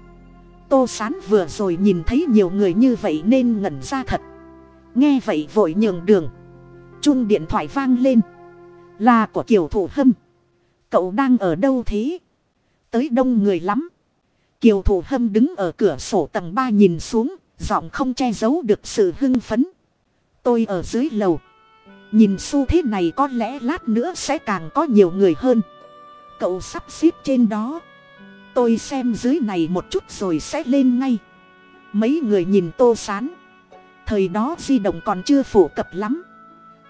Tô sán vừa rồi nhìn thấy nhiều người như vậy nên ngẩn ra thật nghe vậy vội nhường đường. Chung điện thoại vang lên. Là của kiều thủ hâm. Cậu đang ở đâu thế? Tới đông người lắm. Kiều thủ hâm đứng ở cửa sổ tầng ba nhìn xuống, giọng không che giấu được sự hưng phấn. Tôi ở dưới lầu. Nhìn xu thế này có lẽ lát nữa sẽ càng có nhiều người hơn. Cậu sắp xếp trên đó. Tôi xem dưới này một chút rồi sẽ lên ngay. Mấy người nhìn tô sán thời đó di động còn chưa phổ cập lắm.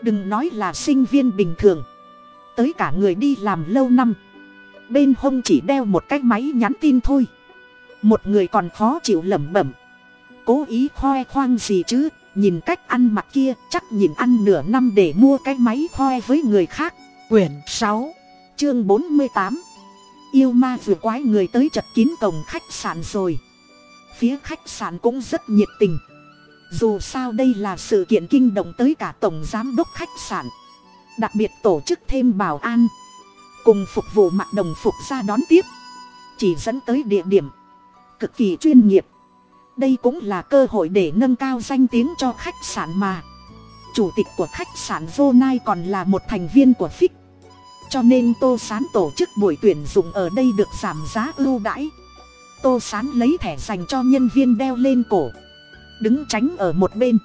Đừng nói là sinh viên bình thường. Tới cả người đi làm lâu năm. Bên hông chỉ đeo một cái máy nhắn tin thôi. Một người còn khó chịu lẩm bẩm. Cố ý khoe khoang gì chứ, nhìn cách ăn mặc kia, chắc nhìn ăn nửa năm để mua cái máy khoe với người khác. Quyển sáu, chương bốn mươi tám. Yêu ma vừa quái người tới chật kín cổng khách sạn rồi. Phía khách sạn cũng rất nhiệt tình dù sao đây là sự kiện kinh động tới cả tổng giám đốc khách sạn. Đặc biệt tổ chức thêm bảo an. Cùng phục vụ mặc đồng phục ra đón tiếp. Chỉ dẫn tới địa điểm. Cực kỳ chuyên nghiệp. Đây cũng là cơ hội để nâng cao danh tiếng cho khách sạn mà. Chủ tịch của khách sạn vô nai còn là một thành viên của fic cho nên tô sán tổ chức buổi tuyển dụng ở đây được giảm giá ưu đãi. Tô sán lấy thẻ dành cho nhân viên đeo lên cổ đứng tránh ở một bên.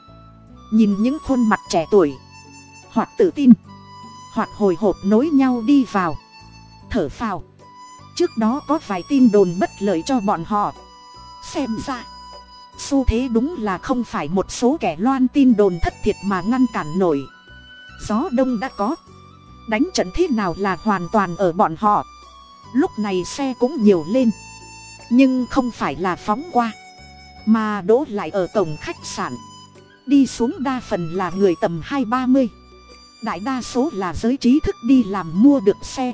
Nhìn những khuôn mặt trẻ tuổi. Hoặc tự tin. Hoặc hồi hộp nối nhau đi vào. Thở phào. Trước đó có vài tin đồn bất lợi cho bọn họ. Xem ra, xu thế đúng là không phải một số kẻ loan tin đồn thất thiệt mà ngăn cản nổi. Gió đông đã có. Đánh trận thế nào là hoàn toàn ở bọn họ. Lúc này xe cũng nhiều lên. Nhưng không phải là phóng qua mà đỗ lại ở cổng khách sạn. Đi xuống đa phần là người tầm hai ba mươi. Đại đa số là giới trí thức đi làm mua được xe.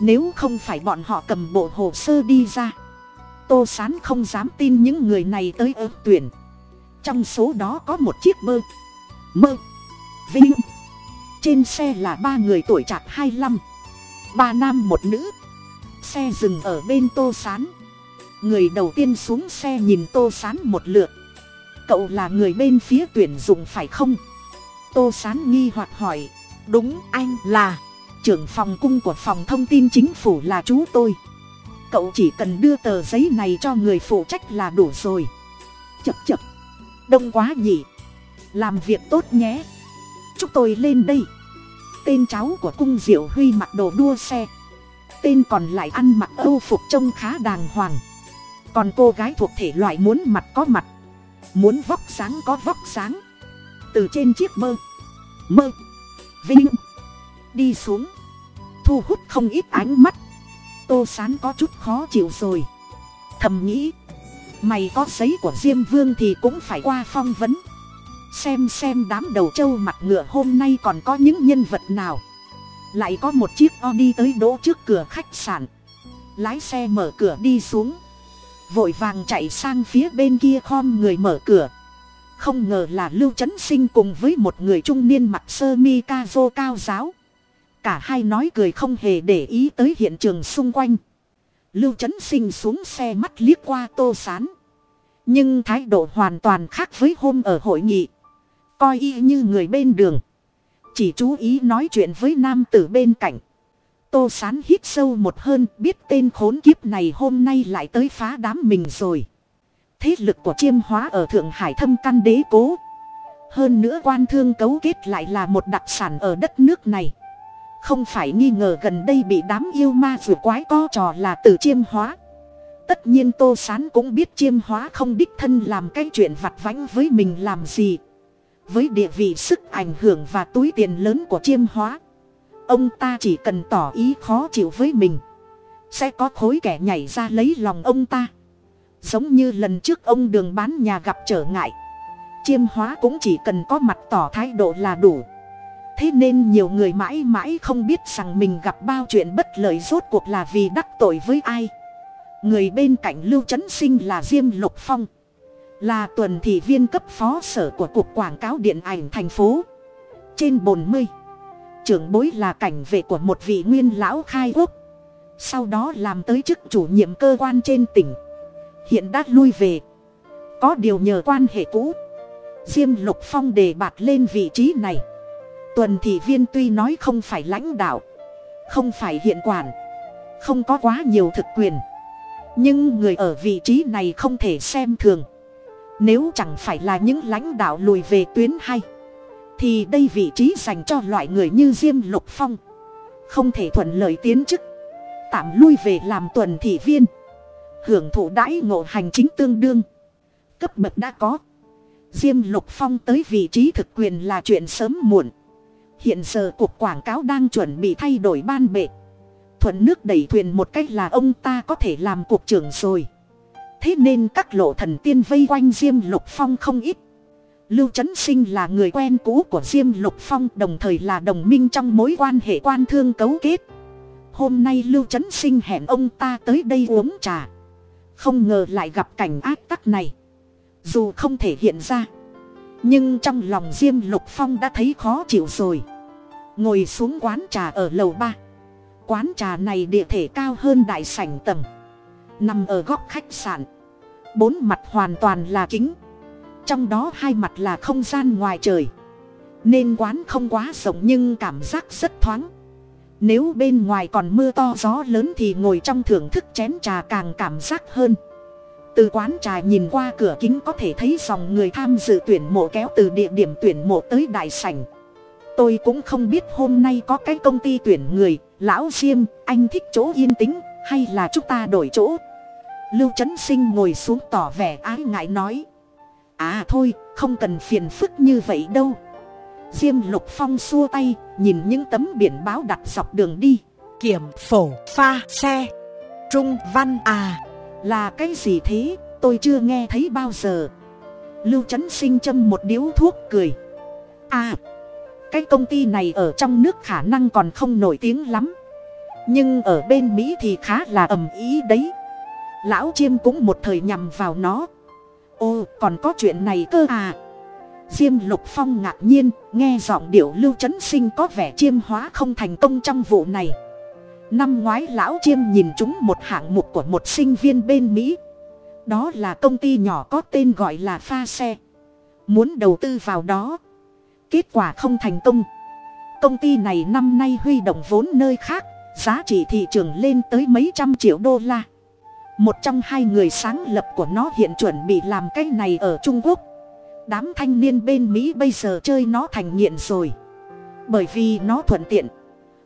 Nếu không phải bọn họ cầm bộ hồ sơ đi ra tô sán không dám tin những người này tới ơ tuyển. Trong số đó có một chiếc mơ, mơ. Vinh. Trên xe là ba người tuổi chạc hai mươi lăm. Ba nam một nữ. Xe dừng ở bên tô sán người đầu tiên xuống xe nhìn tô sán một lượt. Cậu là người bên phía tuyển dụng phải không? Tô sán nghi hoặc hỏi. Đúng, anh là. Trưởng phòng cung của phòng thông tin chính phủ là chú tôi. Cậu chỉ cần đưa tờ giấy này cho người phụ trách là đủ rồi. Chập chập. Đông quá nhỉ. Làm việc tốt nhé. Chúc tôi lên đây. Tên cháu của cung diệu huy mặc đồ đua xe. Tên còn lại ăn mặc âu phục trông khá đàng hoàng còn cô gái thuộc thể loại muốn mặt có mặt. Muốn vóc sáng có vóc sáng từ trên chiếc mơ. Mơ. Vinh. Đi xuống. Thu hút không ít ánh mắt. Tô sán có chút khó chịu rồi. Thầm nghĩ. Mày có giấy của diêm vương thì cũng phải qua phong vấn. Xem xem đám đầu trâu mặt ngựa hôm nay còn có những nhân vật nào. Lại có một chiếc o đi tới đỗ trước cửa khách sạn. Lái xe mở cửa đi xuống vội vàng chạy sang phía bên kia khom người mở cửa. Không ngờ là lưu trấn sinh cùng với một người trung niên mặc sơ mi ca vô cao giáo. Cả hai nói cười không hề để ý tới hiện trường xung quanh. Lưu trấn sinh xuống xe mắt liếc qua tô sán. Nhưng thái độ hoàn toàn khác với hôm ở hội nghị. Coi y như người bên đường. Chỉ chú ý nói chuyện với nam tử bên cạnh tô sán hít sâu một hơn, biết tên khốn kiếp này hôm nay lại tới phá đám mình rồi. Thế lực của chiêm hóa ở thượng hải thâm căn đế cố. Hơn nữa quan thương cấu kết lại là một đặc sản ở đất nước này. Không phải nghi ngờ gần đây bị đám yêu ma vừa quái co trò là từ chiêm hóa. Tất nhiên tô sán cũng biết chiêm hóa không đích thân làm cái chuyện vặt vãnh với mình làm gì. Với địa vị, sức ảnh hưởng và túi tiền lớn của chiêm hóa ông ta chỉ cần tỏ ý khó chịu với mình. Sẽ có khối kẻ nhảy ra lấy lòng ông ta. Giống như lần trước ông đường bán nhà gặp trở ngại. Chiêm hóa cũng chỉ cần có mặt tỏ thái độ là đủ. Thế nên nhiều người mãi mãi không biết rằng mình gặp bao chuyện bất lợi rốt cuộc là vì đắc tội với ai. Người bên cạnh lưu trấn sinh là diêm lục phong. Là tuần thị viên cấp phó sở của cục quảng cáo điện ảnh thành phố. Trên bồn mươi trưởng bối là cảnh vệ của một vị nguyên lão khai quốc. Sau đó làm tới chức chủ nhiệm cơ quan trên tỉnh. Hiện đã lui về. Có điều nhờ quan hệ cũ. Diêm lục phong đề bạt lên vị trí này. Tuần thị viên tuy nói không phải lãnh đạo, không phải hiện quản, không có quá nhiều thực quyền. Nhưng người ở vị trí này không thể xem thường. Nếu chẳng phải là những lãnh đạo lùi về tuyến hay thì đây vị trí dành cho loại người như diêm lục phong. Không thể thuận lợi tiến chức. Tạm lui về làm tuần thị viên. Hưởng thụ đãi ngộ hành chính tương đương. Cấp bậc đã có. Diêm lục phong tới vị trí thực quyền là chuyện sớm muộn. Hiện giờ cuộc quảng cáo đang chuẩn bị thay đổi ban bệ. Thuận nước đẩy thuyền một cách là ông ta có thể làm cuộc trưởng rồi. Thế nên các lộ thần tiên vây quanh diêm lục phong không ít lưu trấn sinh là người quen cũ của diêm lục phong, đồng thời là đồng minh trong mối quan hệ quan thương cấu kết. Hôm nay lưu trấn sinh hẹn ông ta tới đây uống trà. Không ngờ lại gặp cảnh ác tắc này. Dù không thể hiện ra, nhưng trong lòng diêm lục phong đã thấy khó chịu rồi. Ngồi xuống quán trà ở lầu ba. Quán trà này địa thể cao hơn đại sảnh tầng. Nằm ở góc khách sạn. Bốn mặt hoàn toàn là kính trong đó hai mặt là không gian ngoài trời. Nên quán không quá rộng nhưng cảm giác rất thoáng. Nếu bên ngoài còn mưa to gió lớn thì ngồi trong thưởng thức chén trà càng cảm giác hơn. Từ quán trà nhìn qua cửa kính có thể thấy dòng người tham dự tuyển mộ kéo từ địa điểm tuyển mộ tới đại sảnh. Tôi cũng không biết hôm nay có cái công ty tuyển người, lão diêm, anh thích chỗ yên tĩnh, hay là chúng ta đổi chỗ? Lưu trấn sinh ngồi xuống tỏ vẻ ái ngại nói à thôi không cần phiền phức như vậy đâu. Diêm lục phong xua tay nhìn những tấm biển báo đặt dọc đường đi. Kiểm phổ pha xe. Trung văn à. Là cái gì thế? Tôi chưa nghe thấy bao giờ. Lưu trấn sinh châm một điếu thuốc cười. À cái công ty này ở trong nước khả năng còn không nổi tiếng lắm. Nhưng ở bên mỹ thì khá là ầm ý đấy. Lão chiêm cũng một thời nhằm vào nó ô, còn có chuyện này cơ à? Diêm lục phong ngạc nhiên, nghe giọng điệu lưu trấn sinh có vẻ chiêm hóa không thành công trong vụ này. Năm ngoái lão chiêm nhìn chúng một hạng mục của một sinh viên bên mỹ. Đó là công ty nhỏ có tên gọi là pha xe. Muốn đầu tư vào đó. Kết quả không thành công. Công ty này năm nay huy động vốn nơi khác, giá trị thị trường lên tới mấy trăm triệu đô la một trong hai người sáng lập của nó hiện chuẩn bị làm cái này ở trung quốc. Đám thanh niên bên mỹ bây giờ chơi nó thành nghiện rồi. Bởi vì nó thuận tiện.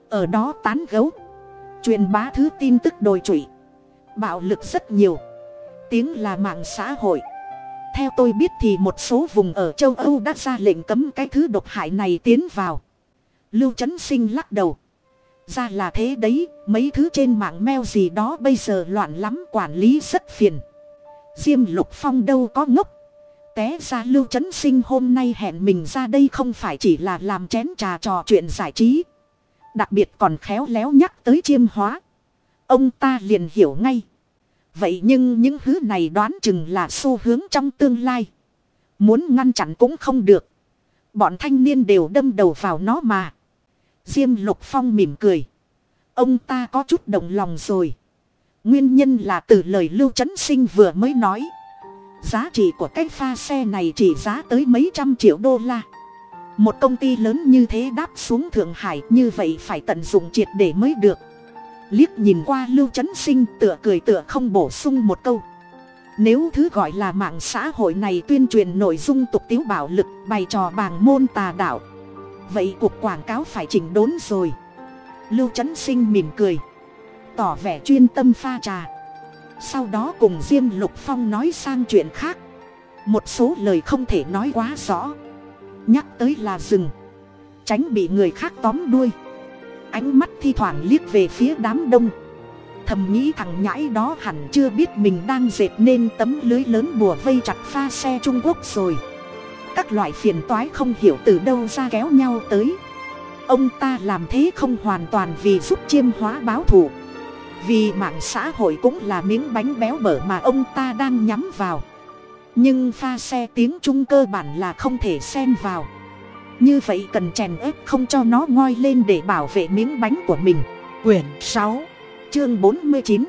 Ở đó tán gấu. Truyền bá thứ tin tức đồi trụy. Bạo lực rất nhiều. Tiếng là mạng xã hội. Theo tôi biết thì một số vùng ở châu âu đã ra lệnh cấm cái thứ độc hại này tiến vào. Lưu trấn sinh lắc đầu ra là thế đấy, mấy thứ trên mạng meo gì đó bây giờ loạn lắm, quản lý rất phiền. Diêm lục phong đâu có ngốc. Té ra lưu trấn sinh hôm nay hẹn mình ra đây không phải chỉ là làm chén trà trò chuyện giải trí. Đặc biệt còn khéo léo nhắc tới chiêm hóa. Ông ta liền hiểu ngay. Vậy nhưng những thứ này đoán chừng là xu hướng trong tương lai. Muốn ngăn chặn cũng không được. Bọn thanh niên đều đâm đầu vào nó mà diêm lục phong mỉm cười. Ông ta có chút động lòng rồi. Nguyên nhân là từ lời lưu trấn sinh vừa mới nói. Giá trị của cái pha xe này chỉ giá tới mấy trăm triệu đô la. Một công ty lớn như thế đáp xuống thượng hải như vậy phải tận dụng triệt để mới được. Liếc nhìn qua lưu trấn sinh tựa cười tựa không bổ sung một câu. Nếu thứ gọi là mạng xã hội này tuyên truyền nội dung tục tiếu bạo lực, bày trò bàng môn tà đạo vậy cuộc quảng cáo phải chỉnh đốn rồi. Lưu trấn sinh mỉm cười, tỏ vẻ chuyên tâm pha trà. Sau đó cùng diêm lục phong nói sang chuyện khác. Một số lời không thể nói quá rõ. Nhắc tới là rừng tránh bị người khác tóm đuôi. Ánh mắt thi thoảng liếc về phía đám đông. Thầm nghĩ thằng nhãi đó hẳn chưa biết mình đang dệt nên tấm lưới lớn bùa vây chặt pha xe trung quốc rồi các loại phiền toái không hiểu từ đâu ra kéo nhau tới. Ông ta làm thế không hoàn toàn vì giúp chiêm hóa báo thù. Vì mạng xã hội cũng là miếng bánh béo bở mà ông ta đang nhắm vào. Nhưng pha xe tiếng trung cơ bản là không thể xen vào. Như vậy cần chèn ép không cho nó ngoi lên để bảo vệ miếng bánh của mình. Quyển sáu, chương bốn mươi chín.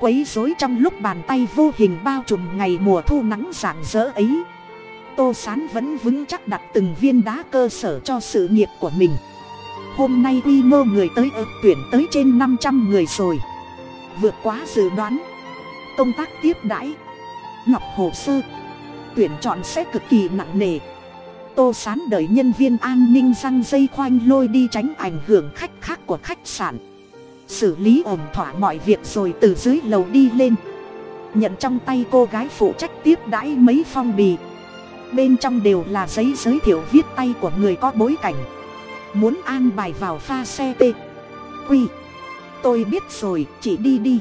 Quấy rối trong lúc bàn tay vô hình bao trùm ngày mùa thu nắng rạng rỡ ấy tô sán vẫn vững chắc đặt từng viên đá cơ sở cho sự nghiệp của mình. Hôm nay quy mô người tới ước tuyển tới trên năm trăm người rồi. Vượt quá dự đoán. Công tác tiếp đãi. Lọc hồ sơ. Tuyển chọn sẽ cực kỳ nặng nề. Tô sán đợi nhân viên an ninh răng dây khoanh lôi đi tránh ảnh hưởng khách khác của khách sạn. Xử lý ổn thỏa mọi việc rồi từ dưới lầu đi lên. Nhận trong tay cô gái phụ trách tiếp đãi mấy phong bì bên trong đều là giấy giới thiệu viết tay của người có bối cảnh. Muốn an bài vào pha xe t. Quy tôi biết rồi, chị đi đi.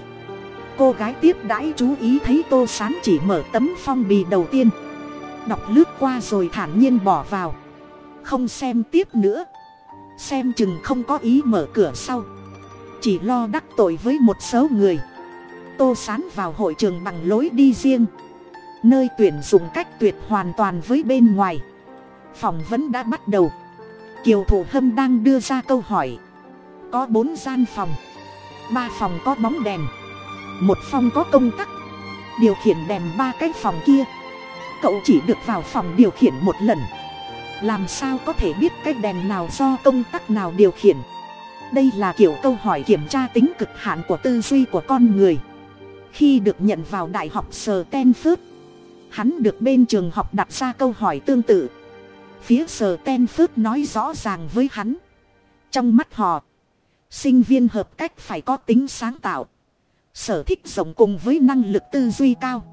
Cô gái tiếp đãi chú ý thấy tô sán chỉ mở tấm phong bì đầu tiên. Đọc lướt qua rồi thản nhiên bỏ vào. Không xem tiếp nữa. Xem chừng không có ý mở cửa sau. Chỉ lo đắc tội với một số người. Tô sán vào hội trường bằng lối đi riêng nơi tuyển dụng cách tuyệt hoàn toàn với bên ngoài. Phỏng vấn đã bắt đầu. Kiều thủ hâm đang đưa ra câu hỏi. Có bốn gian phòng. Ba phòng có bóng đèn. Một phòng có công tắc. Điều khiển đèn ba cái phòng kia. Cậu chỉ được vào phòng điều khiển một lần. Làm sao có thể biết cái đèn nào do công tắc nào điều khiển? Đây là kiểu câu hỏi kiểm tra tính cực hạn của tư duy của con người. Khi được nhận vào đại học sờ ten phước hắn được bên trường học đặt ra câu hỏi tương tự. Phía sờ ten phước nói rõ ràng với hắn. Trong mắt họ, sinh viên hợp cách phải có tính sáng tạo. Sở thích rộng cùng với năng lực tư duy cao.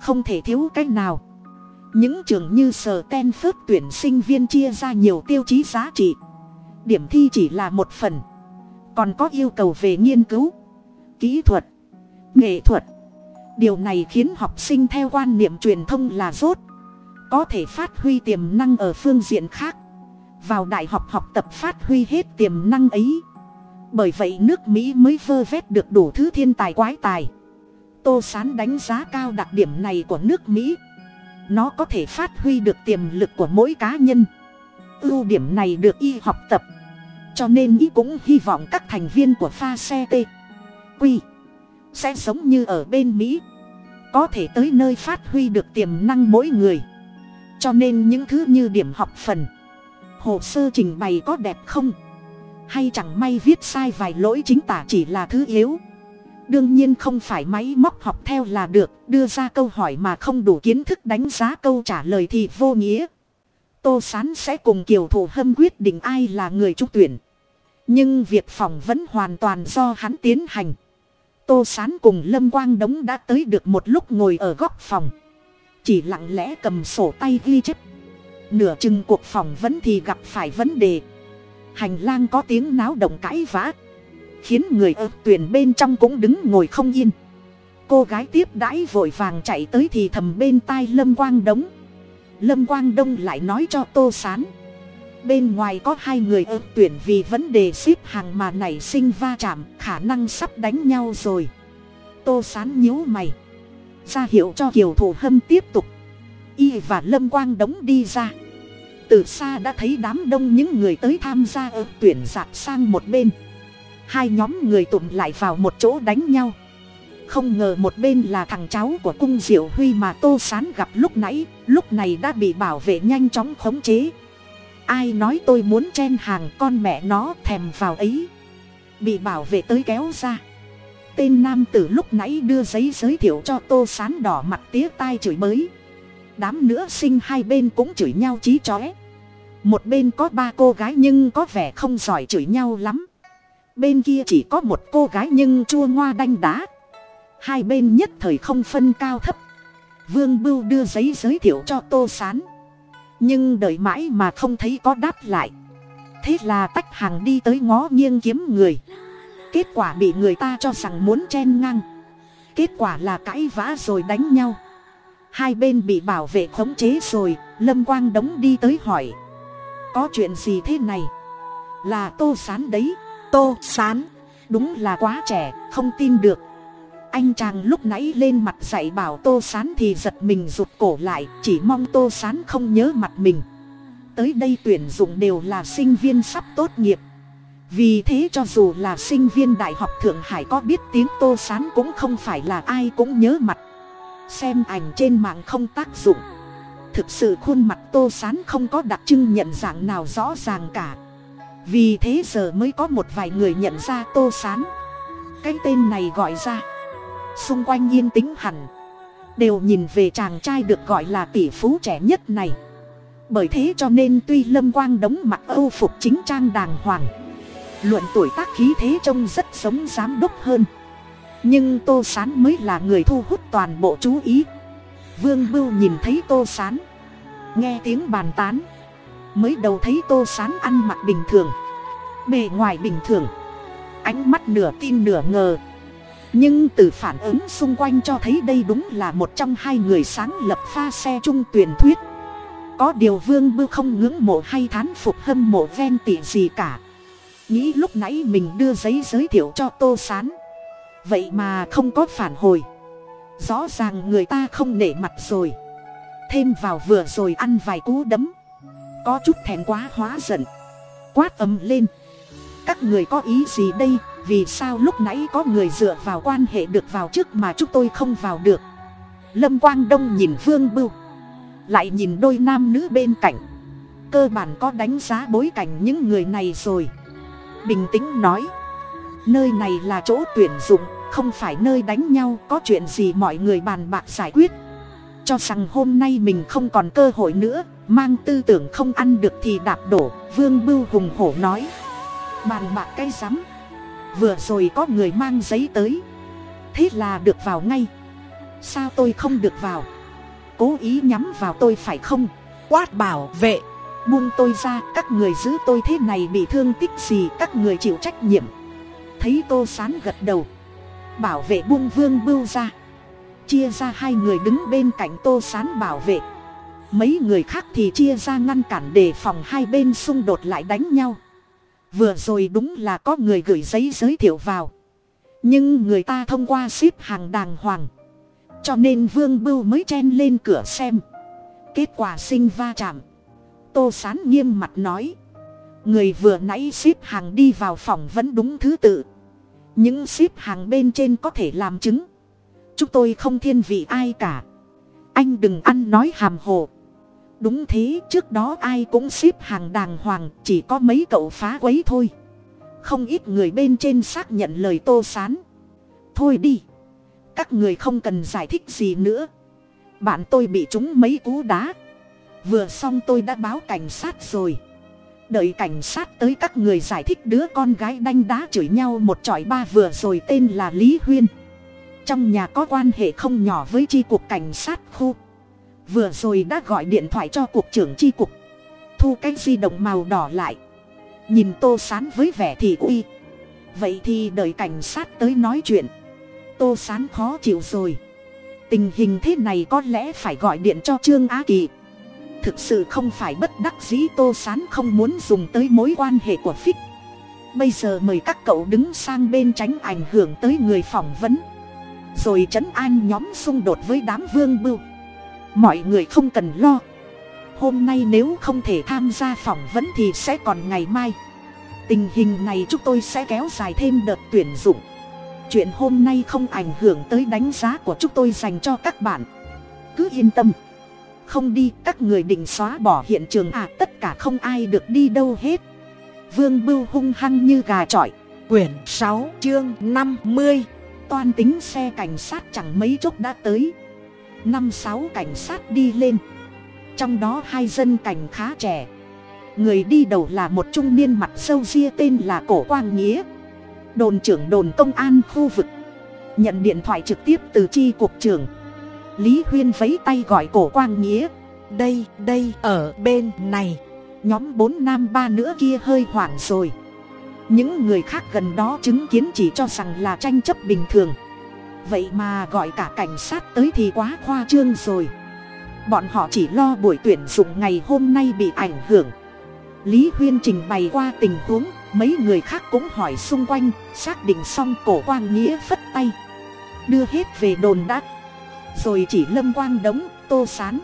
Không thể thiếu cách nào. Những trường như sở ten phước tuyển sinh viên chia ra nhiều tiêu chí giá trị. Điểm thi chỉ là một phần. Còn có yêu cầu về nghiên cứu, kỹ thuật, nghệ thuật điều này khiến học sinh theo quan niệm truyền thông là rốt. Có thể phát huy tiềm năng ở phương diện khác. Vào đại học học tập phát huy hết tiềm năng ấy. Bởi vậy nước mỹ mới vơ vét được đủ thứ thiên tài quái tài. Tô sán đánh giá cao đặc điểm này của nước mỹ. Nó có thể phát huy được tiềm lực của mỗi cá nhân. Ưu điểm này được y học tập. Cho nên y cũng hy vọng các thành viên của pha xe t quy sẽ sống như ở bên mỹ. Có thể tới nơi phát huy được tiềm năng mỗi người. Cho nên những thứ như điểm học phần, hồ sơ trình bày có đẹp không? Hay chẳng may viết sai vài lỗi chính tả chỉ là thứ yếu? Đương nhiên không phải máy móc học theo là được, đưa ra câu hỏi mà không đủ kiến thức đánh giá câu trả lời thì vô nghĩa. Tô sán sẽ cùng kiều thủ hâm quyết định ai là người trúng tuyển. Nhưng việc phỏng vấn hoàn toàn do hắn tiến hành tô sán cùng lâm quang đống đã tới được một lúc ngồi ở góc phòng. Chỉ lặng lẽ cầm sổ tay ghi chép. Nửa chừng cuộc phỏng vấn thì gặp phải vấn đề. Hành lang có tiếng náo động cãi vã. Khiến người ơ tuyển bên trong cũng đứng ngồi không yên. Cô gái tiếp đãi vội vàng chạy tới thì thầm bên tai lâm quang đống. Lâm quang đông lại nói cho tô sán bên ngoài có hai người ơ tuyển vì vấn đề ship hàng mà nảy sinh va chạm, khả năng sắp đánh nhau rồi. Tô sán nhíu mày. Ra hiệu cho kiều thủ hâm tiếp tục. Y và lâm quang đống đi ra. Từ xa đã thấy đám đông những người tới tham gia ơ tuyển dạt sang một bên. Hai nhóm người tụm lại vào một chỗ đánh nhau. Không ngờ một bên là thằng cháu của cung diệu huy mà tô sán gặp lúc nãy, lúc này đã bị bảo vệ nhanh chóng khống chế ai nói tôi muốn chen hàng con mẹ nó thèm vào ấy. Bị bảo vệ tới kéo ra. Tên nam tử lúc nãy đưa giấy giới thiệu cho tô sán đỏ mặt tía tai chửi bới. Đám nữa sinh hai bên cũng chửi nhau chí chóe. Một bên có ba cô gái nhưng có vẻ không giỏi chửi nhau lắm. Bên kia chỉ có một cô gái nhưng chua ngoa đanh đá. Hai bên nhất thời không phân cao thấp. Vương bưu đưa giấy giới thiệu cho tô sán nhưng đợi mãi mà không thấy có đáp lại. Thế là tách hàng đi tới ngó nghiêng kiếm người. Kết quả bị người ta cho rằng muốn chen ngang. Kết quả là cãi vã rồi đánh nhau. Hai bên bị bảo vệ khống chế rồi, lâm quang đống đi tới hỏi. Có chuyện gì thế này? Là tô sán đấy. Tô sán, đúng là quá trẻ, không tin được anh chàng lúc nãy lên mặt dạy bảo tô sán thì giật mình rụt cổ lại, chỉ mong tô sán không nhớ mặt mình. Tới đây tuyển dụng đều là sinh viên sắp tốt nghiệp. Vì thế cho dù là sinh viên đại học thượng hải có biết tiếng tô sán cũng không phải là ai cũng nhớ mặt. Xem ảnh trên mạng không tác dụng. Thực sự khuôn mặt tô sán không có đặc trưng nhận dạng nào rõ ràng cả. Vì thế giờ mới có một vài người nhận ra tô sán. Cái tên này gọi ra xung quanh yên tĩnh hẳn, đều nhìn về chàng trai được gọi là tỷ phú trẻ nhất này. Bởi thế cho nên tuy lâm quang đóng mặc âu phục chính trang đàng hoàng, luận tuổi tác khí thế trông rất giống giám đốc hơn. Nhưng tô s á n mới là người thu hút toàn bộ chú ý. Vương bưu nhìn thấy tô s á n nghe tiếng bàn tán, mới đầu thấy tô s á n ăn mặc bình thường, bề ngoài bình thường, ánh mắt nửa tin nửa ngờ nhưng từ phản ứng xung quanh cho thấy đây đúng là một trong hai người sáng lập pha xe Chung tuyển thuyết. Có điều vương bưu không ngưỡng mộ hay thán phục hâm mộ ven tỉ gì cả. Nghĩ lúc nãy mình đưa giấy giới thiệu cho tô s á n vậy mà không có phản hồi. Rõ ràng người ta không nể mặt rồi. Thêm vào vừa rồi ăn vài cú đấm. Có chút thèm quá hóa giận. Quát ầm lên. Các người có ý gì đây? Vì sao lúc nãy có người dựa vào quan hệ được vào trước mà chúng tôi không vào được? Lâm quang đông nhìn vương bưu, lại nhìn đôi nam nữ bên cạnh. Cơ bản có đánh giá bối cảnh những người này rồi. Bình tĩnh nói, nơi này là chỗ tuyển dụng, không phải nơi đánh nhau, có chuyện gì mọi người bàn bạc giải quyết. Cho rằng hôm nay mình không còn cơ hội nữa, mang tư tưởng không ăn được thì đạp đổ. Vương bưu hùng hổ nói, bàn bạc cay rắm vừa rồi có người mang giấy tới. Thế là được vào ngay. Sao tôi không được vào? Cố ý nhắm vào tôi phải không? Quát bảo vệ. Buông tôi ra, các người giữ tôi thế này bị thương tích gì, các người chịu trách nhiệm. Thấy tô sán gật đầu. Bảo vệ buông vương bưu ra. Chia ra hai người đứng bên cạnh tô sán bảo vệ. Mấy người khác thì chia ra ngăn cản để phòng hai bên xung đột lại đánh nhau vừa rồi đúng là có người gửi giấy giới thiệu vào. Nhưng người ta thông qua ship hàng đàng hoàng. Cho nên vương bưu mới chen lên cửa xem. Kết quả sinh va chạm. Tô sán nghiêm mặt nói. Người vừa nãy ship hàng đi vào phòng vẫn đúng thứ tự. Những ship hàng bên trên có thể làm chứng. Chúng tôi không thiên vị ai cả. Anh đừng ăn nói hàm hồ đúng thế, trước đó ai cũng xếp hàng đàng hoàng, chỉ có mấy cậu phá quấy thôi. Không ít người bên trên xác nhận lời tô sán. Thôi đi, các người không cần giải thích gì nữa. Bạn tôi bị trúng mấy cú đá. Vừa xong tôi đã báo cảnh sát rồi. Đợi cảnh sát tới các người giải thích đứa con gái đanh đá chửi nhau một tròi ba vừa rồi tên là lý huyên. Trong nhà có quan hệ không nhỏ với tri cục cảnh sát khu vừa rồi đã gọi điện thoại cho cục trưởng tri cục. Thu cái di động màu đỏ lại. Nhìn tô sán với vẻ thì uy. Vậy thì đợi cảnh sát tới nói chuyện. Tô sán khó chịu rồi. Tình hình thế này có lẽ phải gọi điện cho trương á kỳ. Thực sự không phải bất đắc dĩ tô sán không muốn dùng tới mối quan hệ của phích. Bây giờ mời các cậu đứng sang bên tránh ảnh hưởng tới người phỏng vấn. Rồi trấn an nhóm xung đột với đám vương bưu mọi người không cần lo. Hôm nay nếu không thể tham gia phỏng vấn thì sẽ còn ngày mai. Tình hình này chúng tôi sẽ kéo dài thêm đợt tuyển dụng. Chuyện hôm nay không ảnh hưởng tới đánh giá của chúng tôi dành cho các bạn. Cứ yên tâm. Không đi, các người định xóa bỏ hiện trường à tất cả không ai được đi đâu hết. Vương bưu hung hăng như gà trọi. Quyển sáu, chương năm mươi. Toan tính xe cảnh sát chẳng mấy chốc đã tới năm sáu cảnh sát đi lên. Trong đó hai dân cảnh khá trẻ. Người đi đầu là một trung niên mặt sâu ria tên là cổ quang nghĩa. Đồn trưởng đồn công an khu vực. Nhận điện thoại trực tiếp từ chi cục trưởng. Lý huyên vấy tay gọi cổ quang nghĩa. Đây đây ở bên này. Nhóm bốn nam ba nữa kia hơi hoảng rồi. Những người khác gần đó chứng kiến chỉ cho rằng là tranh chấp bình thường vậy mà gọi cả cảnh sát tới thì quá khoa trương rồi. Bọn họ chỉ lo buổi tuyển dụng ngày hôm nay bị ảnh hưởng. Lý huyên trình bày qua tình huống, mấy người khác cũng hỏi xung quanh, xác định xong cổ quang nghĩa phất tay. Đưa hết về đồn đắc rồi chỉ lâm quang đống tô sán.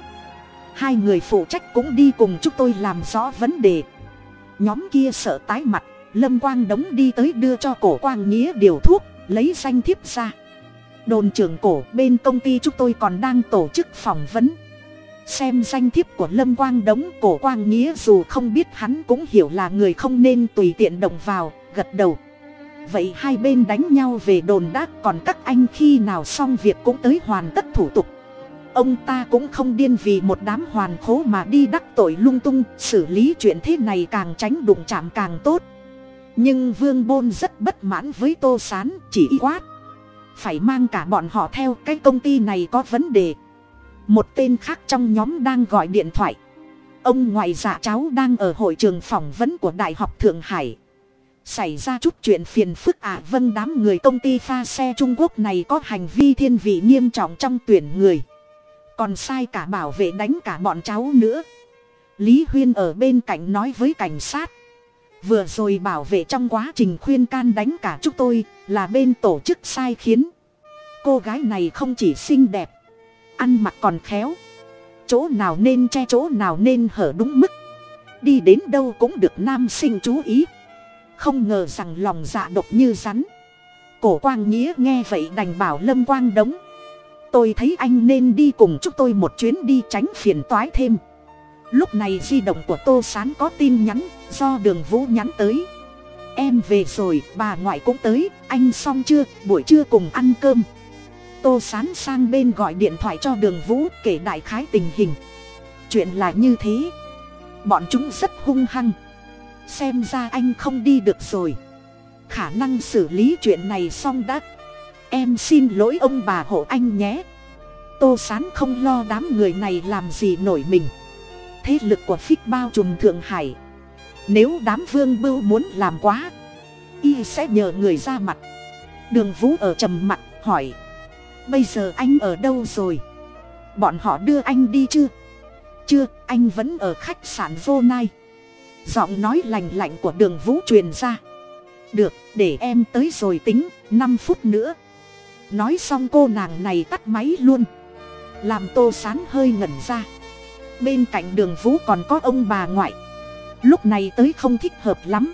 Hai người phụ trách cũng đi cùng chúng tôi làm rõ vấn đề. Nhóm kia sợ tái mặt, lâm quang đống đi tới đưa cho cổ quang nghĩa điều thuốc, lấy danh thiếp ra đồn trưởng cổ bên công ty chúng tôi còn đang tổ chức phỏng vấn. Xem danh thiếp của lâm quang đống, cổ quang nghĩa dù không biết hắn cũng hiểu là người không nên tùy tiện động vào, gật đầu. Vậy hai bên đánh nhau về đồn đác còn các anh khi nào xong việc cũng tới hoàn tất thủ tục. Ông ta cũng không điên vì một đám hoàn khố mà đi đắc tội lung tung, xử lý chuyện thế này càng tránh đụng chạm càng tốt. Nhưng vương bôn rất bất mãn với tô s á n chỉ quát phải mang cả bọn họ theo cái công ty này có vấn đề. Một tên khác trong nhóm đang gọi điện thoại. Ông ngoại dạ cháu đang ở hội trường phỏng vấn của đại học thượng hải. Xảy ra chút chuyện phiền phức à vâng đám người công ty pha xe trung quốc này có hành vi thiên vị nghiêm trọng trong tuyển người. Còn sai cả bảo vệ đánh cả bọn cháu nữa. Lý huyên ở bên cạnh nói với cảnh sát vừa rồi bảo vệ trong quá trình khuyên can đánh cả chúng tôi là bên tổ chức sai khiến. Cô gái này không chỉ xinh đẹp, ăn mặc còn khéo. Chỗ nào nên che, chỗ nào nên hở đúng mức. Đi đến đâu cũng được nam sinh chú ý. Không ngờ rằng lòng dạ độc như rắn. Cổ quang nghĩa nghe vậy đành bảo lâm quang đống, tôi thấy anh nên đi cùng chúng tôi một chuyến đi tránh phiền toái thêm lúc này di động của tô s á n có tin nhắn, do đường vũ nhắn tới. Em về rồi, bà ngoại cũng tới, anh xong chưa? Buổi trưa cùng ăn cơm. Tô s á n sang bên gọi điện thoại cho đường vũ, kể đại khái tình hình. Chuyện là như thế. Bọn chúng rất hung hăng. Xem ra anh không đi được rồi. Khả năng xử lý chuyện này xong đã. Em xin lỗi ông bà hộ anh nhé. Tô s á n không lo đám người này làm gì nổi mình thế lực của phích bao trùm thượng hải. Nếu đám vương bưu muốn làm quá, y sẽ nhờ người ra mặt. Đường vũ ở trầm mặt, hỏi, bây giờ anh ở đâu rồi? Bọn họ đưa anh đi chưa chưa, anh vẫn ở khách sạn vô nai. Giọng nói lành lạnh của đường vũ truyền ra. Được, để em tới rồi tính, năm phút nữa. Nói xong cô nàng này tắt máy luôn. Làm tô sán hơi ngẩn ra bên cạnh đường vũ còn có ông bà ngoại. Lúc này tới không thích hợp lắm.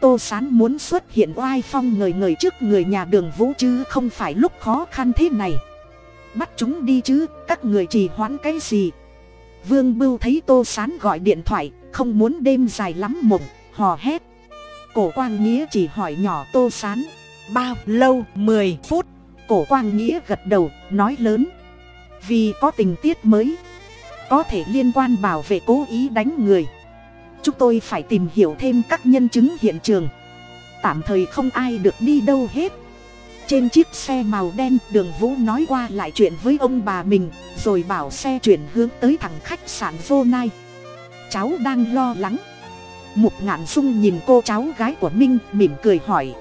Tô sán muốn xuất hiện oai phong ngời ngời trước người nhà đường vũ chứ không phải lúc khó khăn thế này. Bắt chúng đi chứ, các người trì hoãn cái gì? Vương bưu thấy tô sán gọi điện thoại, không muốn đêm dài lắm mộng, hò hét. Cổ quang nghĩa chỉ hỏi nhỏ tô sán, bao lâu? Mười phút? Cổ quang nghĩa gật đầu, nói lớn, vì có tình tiết mới có thể liên quan bảo vệ cố ý đánh người. Chúng tôi phải tìm hiểu thêm các nhân chứng hiện trường. Tạm thời không ai được đi đâu hết. Trên chiếc xe màu đen, đường vũ nói qua lại chuyện với ông bà mình, rồi bảo xe chuyển hướng tới thẳng khách sạn vô nai. Cháu đang lo lắng. Mục ngạn dung nhìn cô cháu gái của minh, mỉm cười hỏi.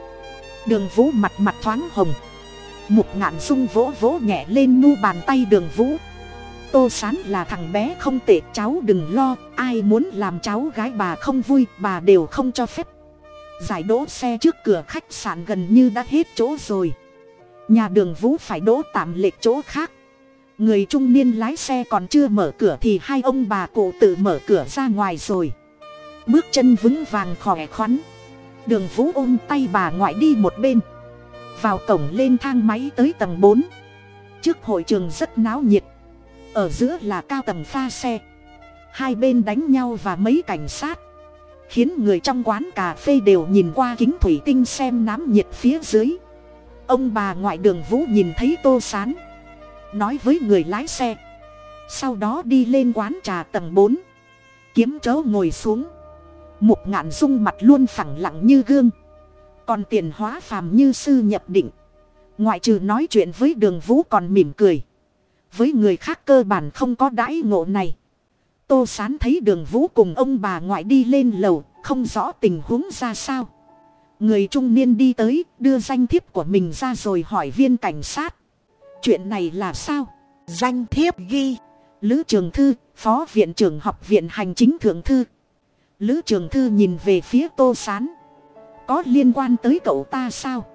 Đường vũ mặt mặt thoáng hồng. Mục ngạn dung vỗ vỗ nhẹ lên nu bàn tay đường vũ tô sán là thằng bé không tệ, cháu đừng lo, ai muốn làm cháu gái bà không vui, bà đều không cho phép. Giải đỗ xe trước cửa khách sạn gần như đã hết chỗ rồi. Nhà đường vũ phải đỗ tạm lệch chỗ khác. Người trung niên lái xe còn chưa mở cửa thì hai ông bà cụ tự mở cửa ra ngoài rồi. Bước chân vững vàng khỏe khoắn. Đường vũ ôm tay bà ngoại đi một bên. Vào cổng lên thang máy tới tầng bốn. Trước hội trường rất náo nhiệt ở giữa là cao tầng pha xe. Hai bên đánh nhau và mấy cảnh sát. Khiến người trong quán cà phê đều nhìn qua kính thủy tinh xem nám nhiệt phía dưới. Ông bà ngoại đường vũ nhìn thấy tô sán. Nói với người lái xe. Sau đó đi lên quán trà tầng bốn. Kiếm chỗ ngồi xuống. Mục ngạn dung mặt luôn phẳng lặng như gương. Còn tiền hóa phàm như sư nhập định. Ngoại trừ nói chuyện với đường vũ còn mỉm cười với người khác cơ bản không có đãi ngộ này. Tô sán thấy đường vũ cùng ông bà ngoại đi lên lầu không rõ tình huống ra sao. Người trung niên đi tới đưa danh thiếp của mình ra rồi hỏi viên cảnh sát. Chuyện này là sao? Danh thiếp ghi. Lữ trường thư phó viện trưởng học viện hành chính thượng thư. Lữ trường thư nhìn về phía tô s á n có liên quan tới cậu ta sao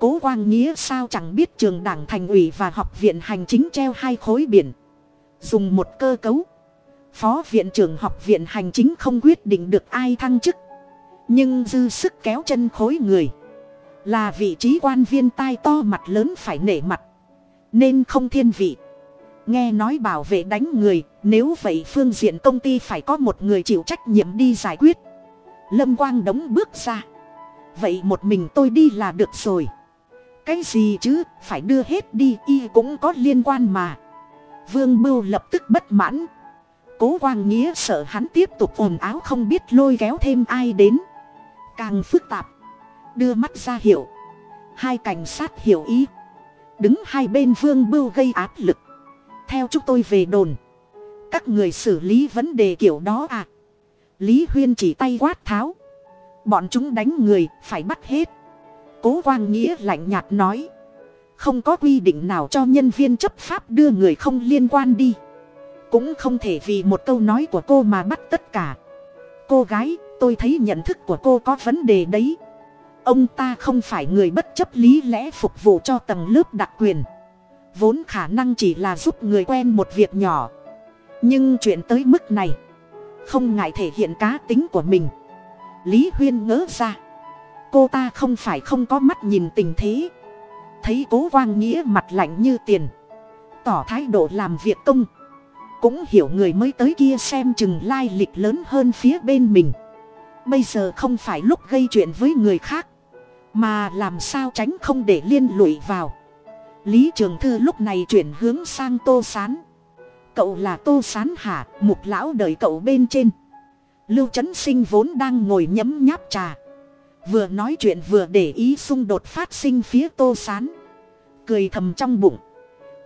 cố quang nghĩa sao chẳng biết trường đảng thành ủy và học viện hành chính treo hai khối biển. Dùng một cơ cấu. Phó viện trưởng học viện hành chính không quyết định được ai thăng chức. Nhưng dư sức kéo chân khối người. Là vị trí quan viên tai to mặt lớn phải nể mặt. Nên không thiên vị. Nghe nói bảo vệ đánh người, nếu vậy phương diện công ty phải có một người chịu trách nhiệm đi giải quyết. Lâm quang đống bước ra. Vậy một mình tôi đi là được rồi cái gì chứ, phải đưa hết đi, y cũng có liên quan mà. Vương bưu lập tức bất mãn. Cố quang nghĩa sợ hắn tiếp tục ồn áo không biết lôi kéo thêm ai đến. Càng phức tạp, đưa mắt ra hiệu. Hai cảnh sát hiểu ý. Đứng hai bên vương bưu gây áp lực. Theo chúng tôi về đồn. Các người xử lý vấn đề kiểu đó à? Lý huyên chỉ tay quát tháo. Bọn chúng đánh người, phải bắt hết cố quang nghĩa lạnh nhạt nói. Không có quy định nào cho nhân viên chấp pháp đưa người không liên quan đi. Cũng không thể vì một câu nói của cô mà bắt tất cả. Cô gái, tôi thấy nhận thức của cô có vấn đề đấy. Ông ta không phải người bất chấp lý lẽ phục vụ cho tầng lớp đặc quyền. Vốn khả năng chỉ là giúp người quen một việc nhỏ. Nhưng chuyện tới mức này, không ngại thể hiện cá tính của mình. Lý huyên ngỡ ra cô ta không phải không có mắt nhìn tình thế. Thấy cố quang nghĩa mặt lạnh như tiền. Tỏ thái độ làm việc công. Cũng hiểu người mới tới kia xem chừng lai lịch lớn hơn phía bên mình. Bây giờ không phải lúc gây chuyện với người khác. Mà làm sao tránh không để liên lụy vào. Lý trường thư lúc này chuyển hướng sang tô s á n cậu là tô s á n hả? Mục lão đợi cậu bên trên. Lưu trấn sinh vốn đang ngồi nhấm nháp trà vừa nói chuyện vừa để ý xung đột phát sinh phía tô s á n cười thầm trong bụng.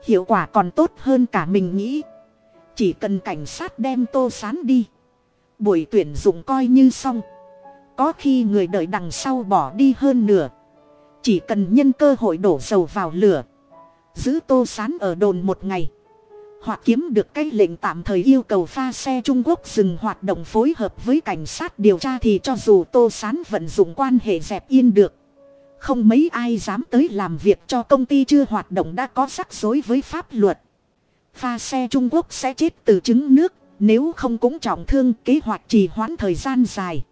Hiệu quả còn tốt hơn cả mình nghĩ. Chỉ cần cảnh sát đem tô s á n đi. Buổi tuyển dụng coi như xong. Có khi người đợi đằng sau bỏ đi hơn nửa. Chỉ cần nhân cơ hội đổ dầu vào lửa. Giữ tô sán ở đồn một ngày hoặc kiếm được cái lệnh tạm thời yêu cầu pha xe trung quốc dừng hoạt động phối hợp với cảnh sát điều tra thì cho dù tô sán vận dụng quan hệ dẹp yên được, không mấy ai dám tới làm việc cho công ty chưa hoạt động đã có rắc rối với pháp luật. Pha xe trung quốc sẽ chết từ trứng nước, nếu không cũng trọng thương kế hoạch trì hoãn thời gian dài.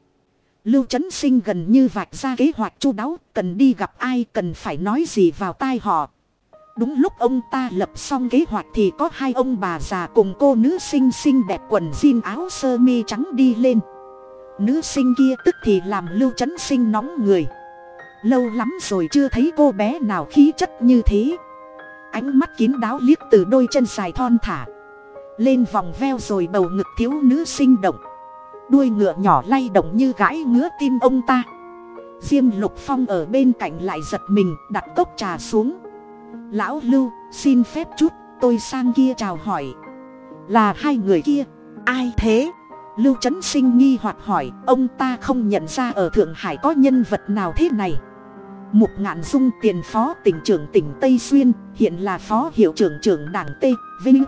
Lưu trấn sinh gần như vạch ra kế hoạch chu đáo, cần đi gặp ai, cần phải nói gì vào tai họ đúng lúc ông ta lập xong kế hoạch thì có hai ông bà già cùng cô nữ sinh xinh đẹp quần jean áo sơ mi trắng đi lên. Nữ sinh kia tức thì làm lưu chấn sinh nóng người. Lâu lắm rồi chưa thấy cô bé nào khí chất như thế. Ánh mắt kín đáo liếc từ đôi chân dài thon thả. Lên vòng veo rồi bầu ngực thiếu nữ sinh động. Đuôi ngựa nhỏ lay động như gãi ngứa tim ông ta. Diêm lục phong ở bên cạnh lại giật mình, đặt cốc trà xuống lão lưu, xin phép chút, tôi sang kia chào hỏi. Là hai người kia. Ai thế? Lưu trấn sinh nghi hoặc hỏi, ông ta không nhận ra ở thượng hải có nhân vật nào thế này? Mục ngạn dung, tiền phó tỉnh trưởng tỉnh tây xuyên, hiện là phó hiệu trưởng trưởng đảng t, vinh.